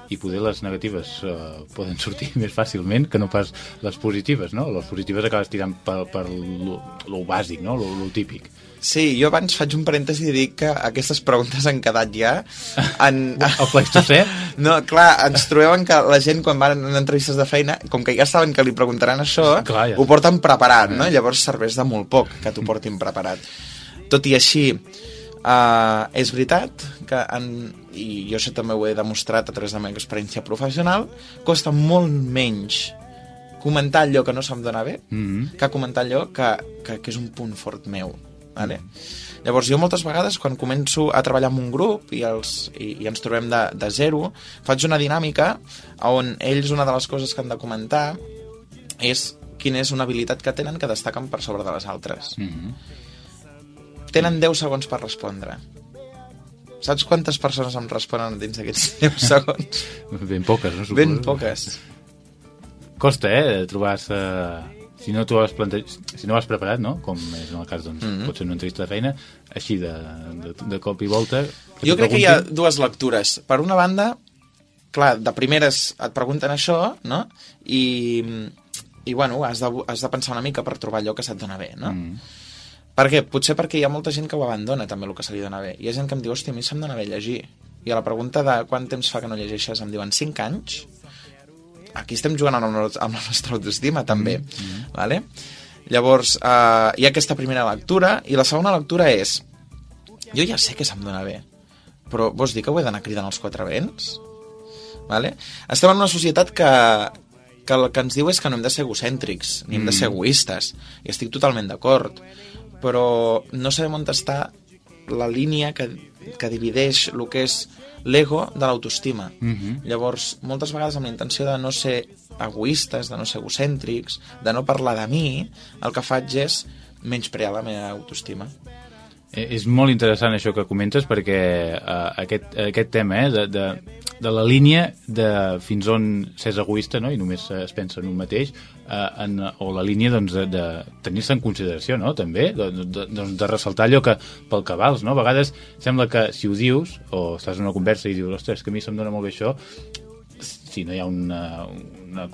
i poder les negatives eh, poden sortir més fàcilment que no pas les positives, no? Les positives acabes tirant per, per lo, lo bàsic, no? Lo, lo típic. Sí, jo abans faig un parèntesi i dic que aquestes preguntes han quedat ja en... El Pleistocè? No, clar, ens trobem que la gent quan van en entrevistes de feina, com que ja saben que li preguntaran això, clar, ja. ho porten preparat, no? Llavors serveix de molt poc que t'ho portin preparat. Tot i així, uh, és veritat que, en, i jo això també ho he demostrat a través de la meva experiència professional, costa molt menys comentar allò que no se'm dona bé mm -hmm. que comentar allò que, que, que és un punt fort meu Vale? Llavors jo moltes vegades quan començo a treballar amb un grup i, els, i, i ens trobem de, de zero, faig una dinàmica on ells una de les coses que han de comentar és quina és una habilitat que tenen que destaquen per sobre de les altres. Mm -hmm. Tenen 10 segons per respondre. Saps quantes persones em responen dins d'aquests 10 segons? Ben poques, no? Suposo. Ben poques. Costa, eh, trobar-se si no t'ho has plantejat, si no has preparat, no? com és en el cas, doncs, mm -hmm. pot ser una entrevista de feina, així de, de, de cop i volta... Que jo crec que hi ha dues lectures. Per una banda, clar, de primeres et pregunten això, no? I, i bueno, has de, has de pensar una mica per trobar allò que se't dona bé, no? Mm. Per què? Potser perquè hi ha molta gent que ho abandona també el que se li dona bé. Hi ha gent que em diu, hòstia, a mi se'm dona bé llegir. I a la pregunta de quant temps fa que no llegeixes em diuen 5 anys, aquí estem jugant amb, amb la nostra autoestima també, mm -hmm. vale? Llavors, eh, hi ha aquesta primera lectura, i la segona lectura és, jo ja sé que se'm dona bé, però vols dir que ho he d'anar cridant als quatre vents? Vale? Estem en una societat que, que el que ens diu és que no hem de ser egocèntrics, ni hem de ser mm. egoistes, i estic totalment d'acord, però no sabem on està la línia que, que divideix el que és l'ego de l'autoestima. Uh mhm. -huh. Llavors, moltes vegades amb la intenció de no ser egoistes, de no ser egocèntrics, de no parlar de mi, el que faig és menysprear la meva autoestima. Eh, és molt interessant això que comentes perquè uh, aquest, aquest tema eh, de, de, de la línia de fins on s'és egoista no? i només es pensa en un mateix eh, en, o la línia doncs, de, de tenir-se en consideració no? també, de, de, de, de ressaltar allò que pel que vals, no? a vegades sembla que si ho dius o estàs en una conversa i dius ostres, que a mi se'm dona molt bé això si no hi ha una, una,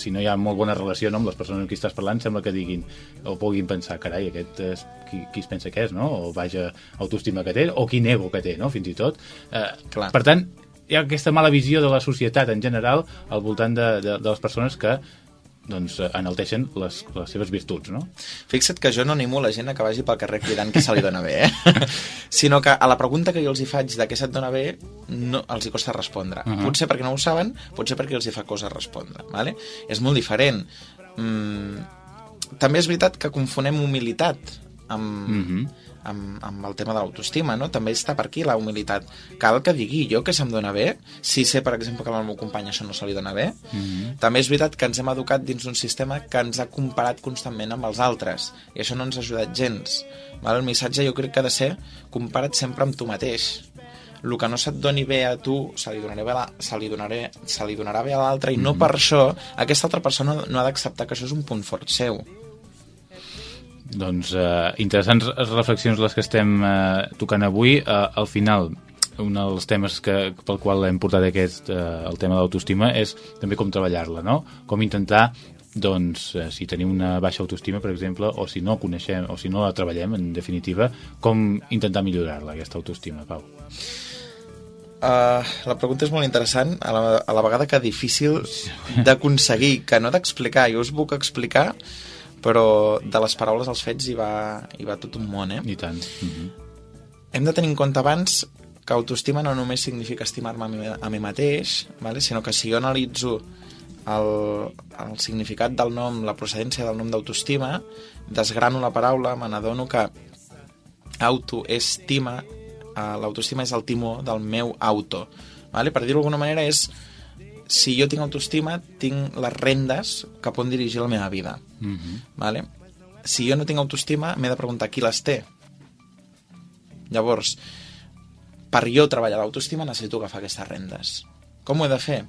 si no hi ha molt bona relació no, amb les persones amb qui estàs parlant, sembla que diguin o puguin pensar, carai, aquest és, qui, qui es pensa que és, no? o vaja autoestima que té, o quin ego que té, no? fins i tot. Eh, Clar. per tant, hi ha aquesta mala visió de la societat en general al voltant de, de, de les persones que doncs, eh, enalteixen les, les seves virtuts, no? Fixa't que jo no animo la gent a que vagi pel carrer cridant que se li dona bé, eh? sinó que a la pregunta que jo els hi faig de què se't dona bé, no, els hi costa respondre. Uh -huh. Potser perquè no ho saben, potser perquè els hi fa cosa respondre, ¿vale? És molt diferent. Mm, també és veritat que confonem humilitat amb... Uh -huh amb, amb el tema de l'autoestima, no? També està per aquí la humilitat. Cal que digui jo que se'm dona bé, si sé, per exemple, que al meu company això no se li dona bé. Mm -hmm. També és veritat que ens hem educat dins d'un sistema que ens ha comparat constantment amb els altres, i això no ens ha ajudat gens. Val? El missatge jo crec que ha de ser compara't sempre amb tu mateix. El que no se't doni bé a tu se li, donaré bé la, se li, donaré, se li donarà bé a l'altre i mm -hmm. no per això aquesta altra persona no ha d'acceptar que això és un punt fort seu doncs eh, interessants reflexions les que estem eh, tocant avui. Eh, al final, un dels temes que, pel qual hem portat aquest, eh, el tema de l'autoestima és també com treballar-la, no? Com intentar doncs eh, si tenim una baixa autoestima, per exemple, o si no coneixem, o si no la treballem, en definitiva, com intentar millorar-la, aquesta autoestima, Pau? Uh, la pregunta és molt interessant, a la, a la vegada que difícil d'aconseguir, que no d'explicar. Jo us puc explicar, però de les paraules als fets hi va, hi va tot un món, eh? I tant. Mm -hmm. Hem de tenir en compte abans que autoestima no només significa estimar-me a, mi, a mi mateix, vale? sinó que si jo analitzo el, el significat del nom, la procedència del nom d'autoestima, desgrano la paraula, me n'adono que autoestima, eh, l'autoestima és el timó del meu auto. Vale? Per dir-ho d'alguna manera és si jo tinc autoestima, tinc les rendes cap on dirigir la meva vida. Mm -hmm. Vale? Si jo no tinc autoestima, m'he de preguntar qui les té. Llavors, per jo treballar l'autoestima necessito agafar aquestes rendes. Com ho he de fer?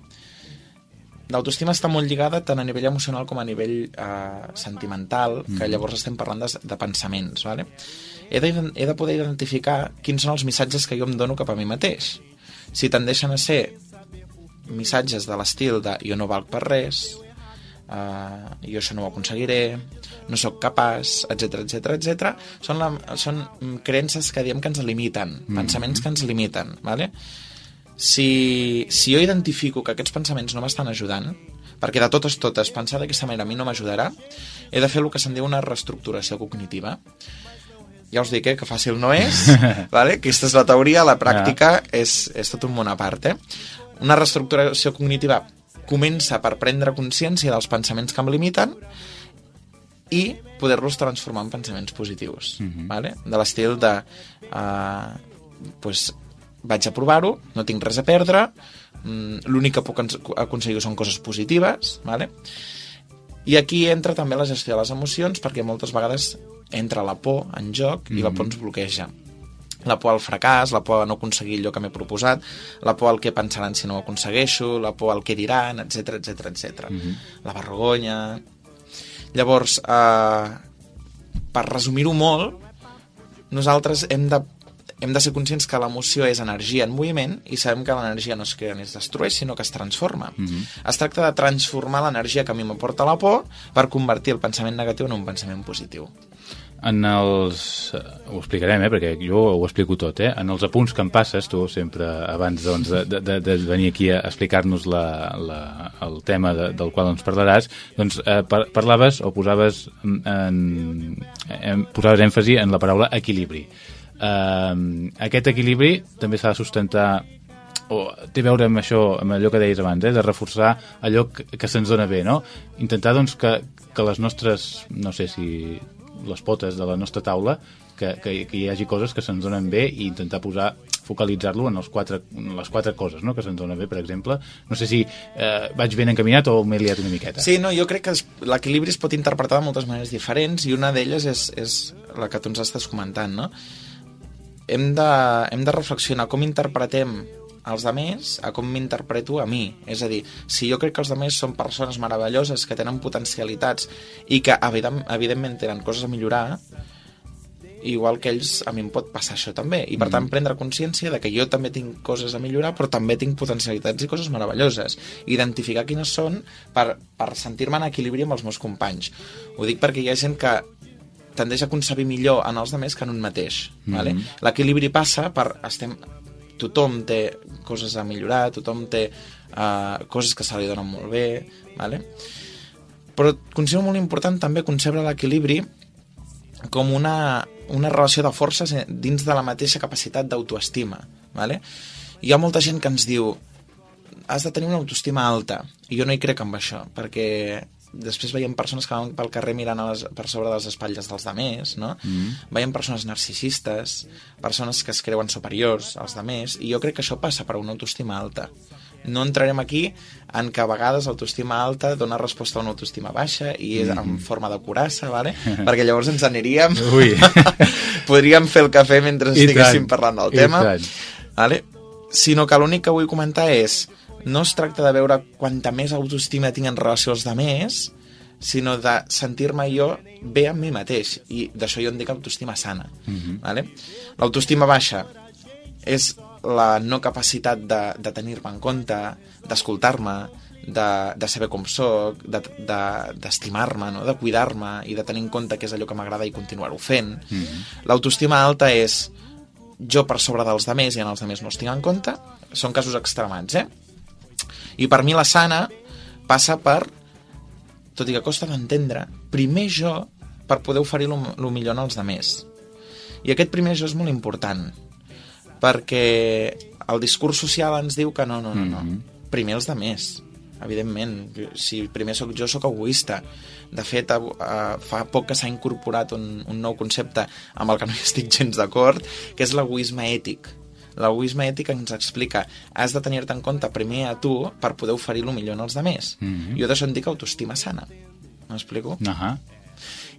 L'autoestima està molt lligada tant a nivell emocional com a nivell eh, sentimental, que Mhm. llavors estem parlant de, de pensaments. Vale? He, de, he de poder identificar quins són els missatges que jo em dono cap a mi mateix. Si tendeixen a ser missatges de l'estil de jo no valc per res, uh, jo això no ho aconseguiré, no sóc capaç, etc etc etc. Són, la, són mm, creences que diem que ens limiten, Mhm. pensaments que ens limiten, ¿vale? Si, si jo identifico que aquests pensaments no m'estan ajudant, perquè de totes totes pensar d'aquesta manera a mi no m'ajudarà, he de fer el que se'n diu una reestructuració cognitiva. Ja us dic eh, que fàcil no és, vale? aquesta és la teoria, la pràctica és, és tot un món a part. Eh? Una reestructuració cognitiva comença per prendre consciència dels pensaments que em limiten i poder-los transformar en pensaments positius. Mhm. vale? De l'estil de... Uh, pues, vaig a provar-ho, no tinc res a perdre, mm, l'únic que puc aconseguir són coses positives, vale? i aquí entra també la gestió de les emocions, perquè moltes vegades entra la por en joc i la por ens bloqueja la por al fracàs, la por a no aconseguir allò que m'he proposat, la por al que pensaran si no ho aconsegueixo, la por al que diran, etc etc etc. La vergonya... Llavors, eh, per resumir-ho molt, nosaltres hem de, hem de ser conscients que l'emoció és energia en moviment i sabem que l'energia no es crea ni es destrueix, sinó que es transforma. Es tracta de transformar l'energia que a mi m'aporta la por per convertir el pensament negatiu en un pensament positiu. En els... eh, Ho explicarem, eh, perquè jo ho explico tot, eh? En els apunts que em passes, tu sempre, abans doncs, de, de, de venir aquí a explicar-nos el tema de, del qual ens parlaràs, doncs eh, par parlaves o posaves, en, en, posaves èmfasi en la paraula equilibri. Eh, aquest equilibri també s'ha de sustentar o té a veure amb això, amb allò que deies abans, eh, de reforçar allò que, que se'ns dona bé, no? Intentar, doncs, que, que les nostres, no sé si les potes de la nostra taula, que, que, que hi hagi coses que se'ns donen bé i intentar posar focalitzar-lo en, els quatre, en les quatre coses no? que se'ns donen bé, per exemple. No sé si eh, vaig ben encaminat o m'he liat una miqueta. Sí, no, jo crec que l'equilibri es pot interpretar de moltes maneres diferents i una d'elles és, és la que tu ens estàs comentant, no? Hem de, hem de reflexionar com interpretem els demés a com m'interpreto a mi. És a dir, si jo crec que els demés són persones meravelloses que tenen potencialitats i que evident, evidentment tenen coses a millorar, igual que ells, a mi em pot passar això també. I per tant prendre consciència de que jo també tinc coses a millorar, però també tinc potencialitats i coses meravelloses. Identificar quines són per, per sentir-me en equilibri amb els meus companys. Ho dic perquè hi ha gent que tendeix a concebir millor en els demés que en un mateix. Mhm. Vale? L'equilibri passa per... Estem, tothom té coses a millorar, tothom té uh, coses que se li donen molt bé, vale? però considero molt important també concebre l'equilibri com una, una relació de forces dins de la mateixa capacitat d'autoestima. Vale? Hi ha molta gent que ens diu has de tenir una autoestima alta, i jo no hi crec amb això, perquè després veiem persones que van pel carrer mirant a les, per sobre de les espatlles dels demés, no? Mm. Veiem persones narcisistes, persones que es creuen superiors als demés, i jo crec que això passa per una autoestima alta. No entrarem aquí en que a vegades l'autoestima alta dona resposta a una autoestima baixa i és en forma de curassa, vale? perquè llavors ens aniríem... Ui. Podríem fer el cafè mentre I estiguéssim tant, parlant del i tema. tant. Vale? Sinó que l'únic que vull comentar és no es tracta de veure quanta més autoestima tinc en relació als demés, sinó de sentir-me jo bé amb mi mateix. I d'això jo en dic autoestima sana. Mhm. Vale? L'autoestima baixa és la no capacitat de, de tenir-me en compte, d'escoltar-me, de, de saber com sóc, d'estimar-me, de, de, no? de cuidar-me i de tenir en compte què és allò que m'agrada i continuar-ho fent. Mm -hmm. L'autoestima alta és jo per sobre dels demés i en els demés no els tinc en compte. Són casos extremats, eh? I per mi la sana passa per, tot i que costa d'entendre, primer jo per poder oferir el millor als demés. I aquest primer jo és molt important, perquè el discurs social ens diu que no, no, no, no. Mm -hmm. primer els demés evidentment, si primer sóc jo, sóc egoista. De fet, fa poc que s'ha incorporat un, un nou concepte amb el que no hi estic gens d'acord, que és l'egoisme ètic. L'egoisme ètic ens explica has de tenir-te en compte primer a tu per poder oferir el millor als altres. Mm -hmm. Jo d'això en dic autoestima sana. M'explico? Uh -huh.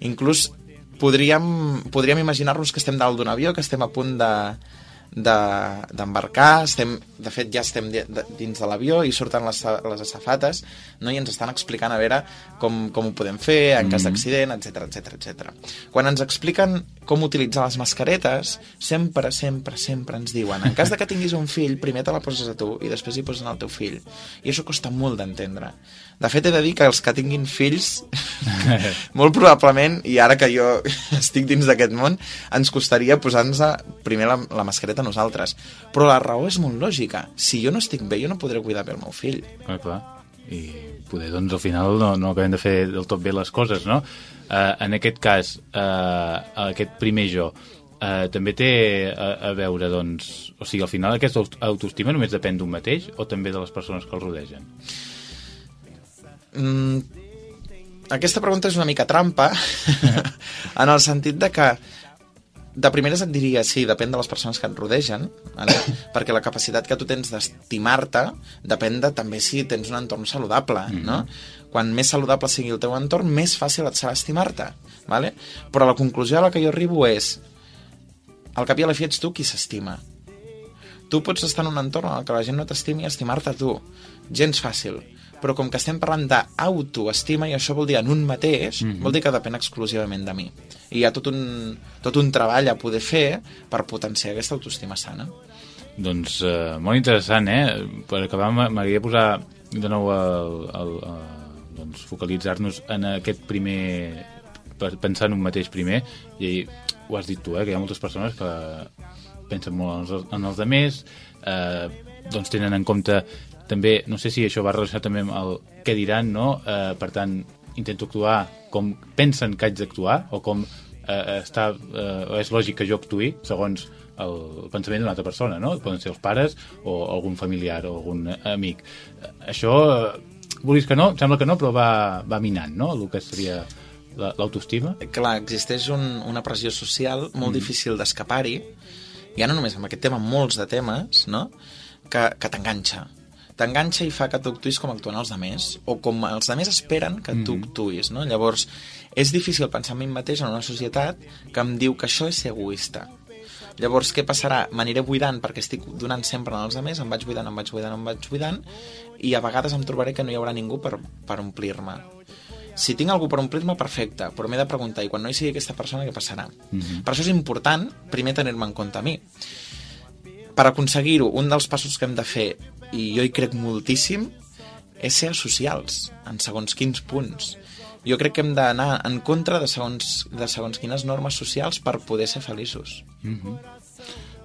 Inclús podríem, podríem imaginar-nos que estem dalt d'un avió, que estem a punt de, d'embarcar, de, estem, de fet ja estem dins de l'avió i surten les, les asafates no? i ens estan explicant a veure com, com ho podem fer en cas mm-hmm. d'accident, etc etc etc. Quan ens expliquen com utilitzar les mascaretes, sempre, sempre, sempre ens diuen, en cas de que tinguis un fill, primer te la poses a tu i després hi poses al teu fill. I això costa molt d'entendre. De fet, he de dir que els que tinguin fills, molt probablement, i ara que jo estic dins d'aquest món, ens costaria posar-nos primer la, la mascareta a nosaltres. Però la raó és molt lògica. Si jo no estic bé, jo no podré cuidar bé el meu fill. Clar, clar. I poder, doncs, al final no, no acabem de fer del tot bé les coses, no? Uh, en aquest cas, uh, aquest primer jo, uh, també té a, a veure, doncs... O sigui, al final aquesta autoestima només depèn d'un mateix o també de les persones que el rodegen? Mm, aquesta pregunta és una mica trampa en el sentit de que de primeres et diria, sí, depèn de les persones que et rodegen, vale? perquè la capacitat que tu tens d'estimar-te depèn de també si tens un entorn saludable, mm -hmm. no? Quan més saludable sigui el teu entorn, més fàcil et serà estimar-te, vale? Però la conclusió a la que jo arribo és al cap i a la fi ets tu qui s'estima. Tu pots estar en un entorn en el que la gent no t'estimi i estimar-te tu. Gens fàcil però com que estem parlant d'autoestima i això vol dir en un mateix, mm -hmm. vol dir que depèn exclusivament de mi. I hi ha tot un, tot un treball a poder fer per potenciar aquesta autoestima sana. Doncs eh, molt interessant, eh? Per acabar m'agradaria posar de nou el, el, el, doncs, focalitzar-nos en aquest primer pensar en un mateix primer i ho has dit tu, eh, que hi ha moltes persones que pensen molt en els, en els altres eh, doncs tenen en compte també, no sé si això va relacionat també amb el què diran, no? Eh, per tant, intento actuar com pensen que haig d'actuar o com eh, està, eh, és lògic que jo actuï segons el pensament d'una altra persona, no? Poden ser els pares o algun familiar o algun amic. Això, eh, vulguis que no, sembla que no, però va, va minant, no?, el que seria l'autoestima. Clar, existeix un, una pressió social molt mm. difícil d'escapar-hi, ja no només amb aquest tema, molts de temes, no?, que, que t'enganxa t'enganxa i fa que tu actuïs com actuen els demés, o com els demés esperen que tu mm -hmm. actuïs, no? Llavors, és difícil pensar en mi mateix en una societat que em diu que això és ser egoista. Llavors, què passarà? M'aniré buidant perquè estic donant sempre als altres, em vaig buidant, em vaig buidant, em vaig buidant, i a vegades em trobaré que no hi haurà ningú per, per omplir-me. Si tinc algú per omplir-me, perfecte, però m'he de preguntar, i quan no hi sigui aquesta persona, què passarà? Mm -hmm. Per això és important, primer, tenir-me en compte a mi. Per aconseguir-ho, un dels passos que hem de fer i jo hi crec moltíssim, és ser socials, en segons quins punts. Jo crec que hem d'anar en contra de segons, de segons quines normes socials per poder ser feliços. Mm -hmm.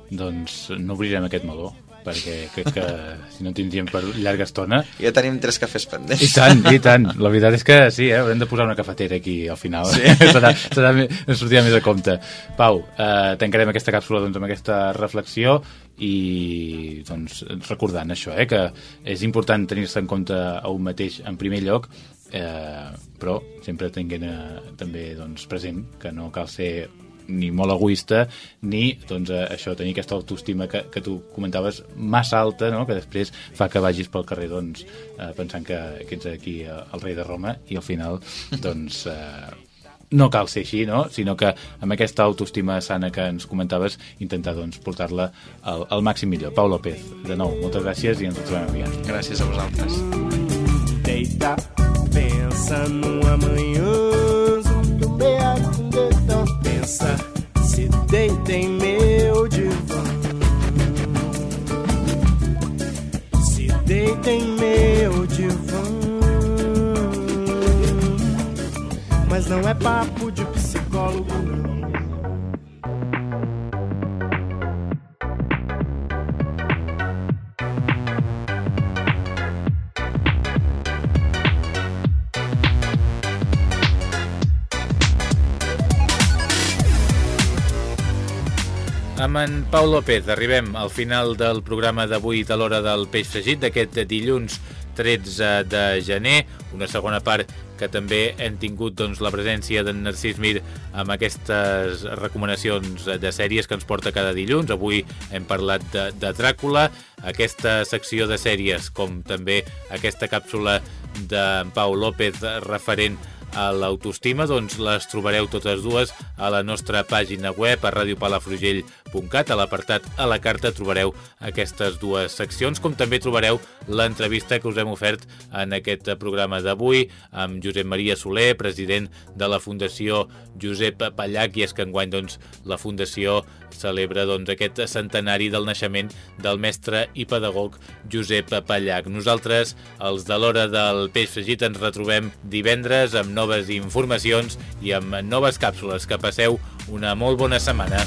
Doncs no obrirem aquest meló perquè crec que si no tindríem per llarga estona... Ja tenim tres cafès pendents. I tant, i tant. La veritat és que sí, eh? haurem de posar una cafetera aquí al final. Sí. serà, serà, ens sortirà més a compte. Pau, eh, tancarem aquesta càpsula doncs, amb aquesta reflexió i doncs, recordant això, eh, que és important tenir-se en compte a un mateix en primer lloc, eh, però sempre tinguent eh, també doncs, present que no cal ser ni molt egoista, ni doncs, eh, això, tenir aquesta autoestima que, que tu comentaves massa alta, no? que després fa que vagis pel carrer doncs, eh, pensant que, que ets aquí eh, el rei de Roma i al final doncs, eh, no cal ser així, no? sinó que amb aquesta autoestima sana que ens comentaves intentar doncs, portar-la al, al màxim millor. Pau López, de nou, moltes gràcies i ens trobem aviat. Gràcies a vosaltres. Deita, pensa no amanhã, do meia pensa, se deita em meu divã. Se deita em meu Mas não é papo de psicólogo, não. Amb en Pau López arribem al final del programa d'avui de l'hora del peix fregit d'aquest dilluns 13 de gener, una segona part que també hem tingut doncs, la presència d'en Narcís Mir amb aquestes recomanacions de sèries que ens porta cada dilluns. Avui hem parlat de, de Dràcula, aquesta secció de sèries, com també aquesta càpsula d'en Pau López referent a l'autoestima, doncs les trobareu totes dues a la nostra pàgina web a radiopalafrugell.cat. A l'apartat a la carta trobareu aquestes dues seccions, com també trobareu l'entrevista que us hem ofert en aquest programa d'avui amb Josep Maria Soler, president de la Fundació Josep Pallac, i és que enguany doncs, la Fundació celebra doncs, aquest centenari del naixement del mestre i pedagog Josep Pallac. Nosaltres, els de l'hora del peix fregit, ens retrobem divendres amb noves informacions i amb noves càpsules. Que passeu una molt bona setmana.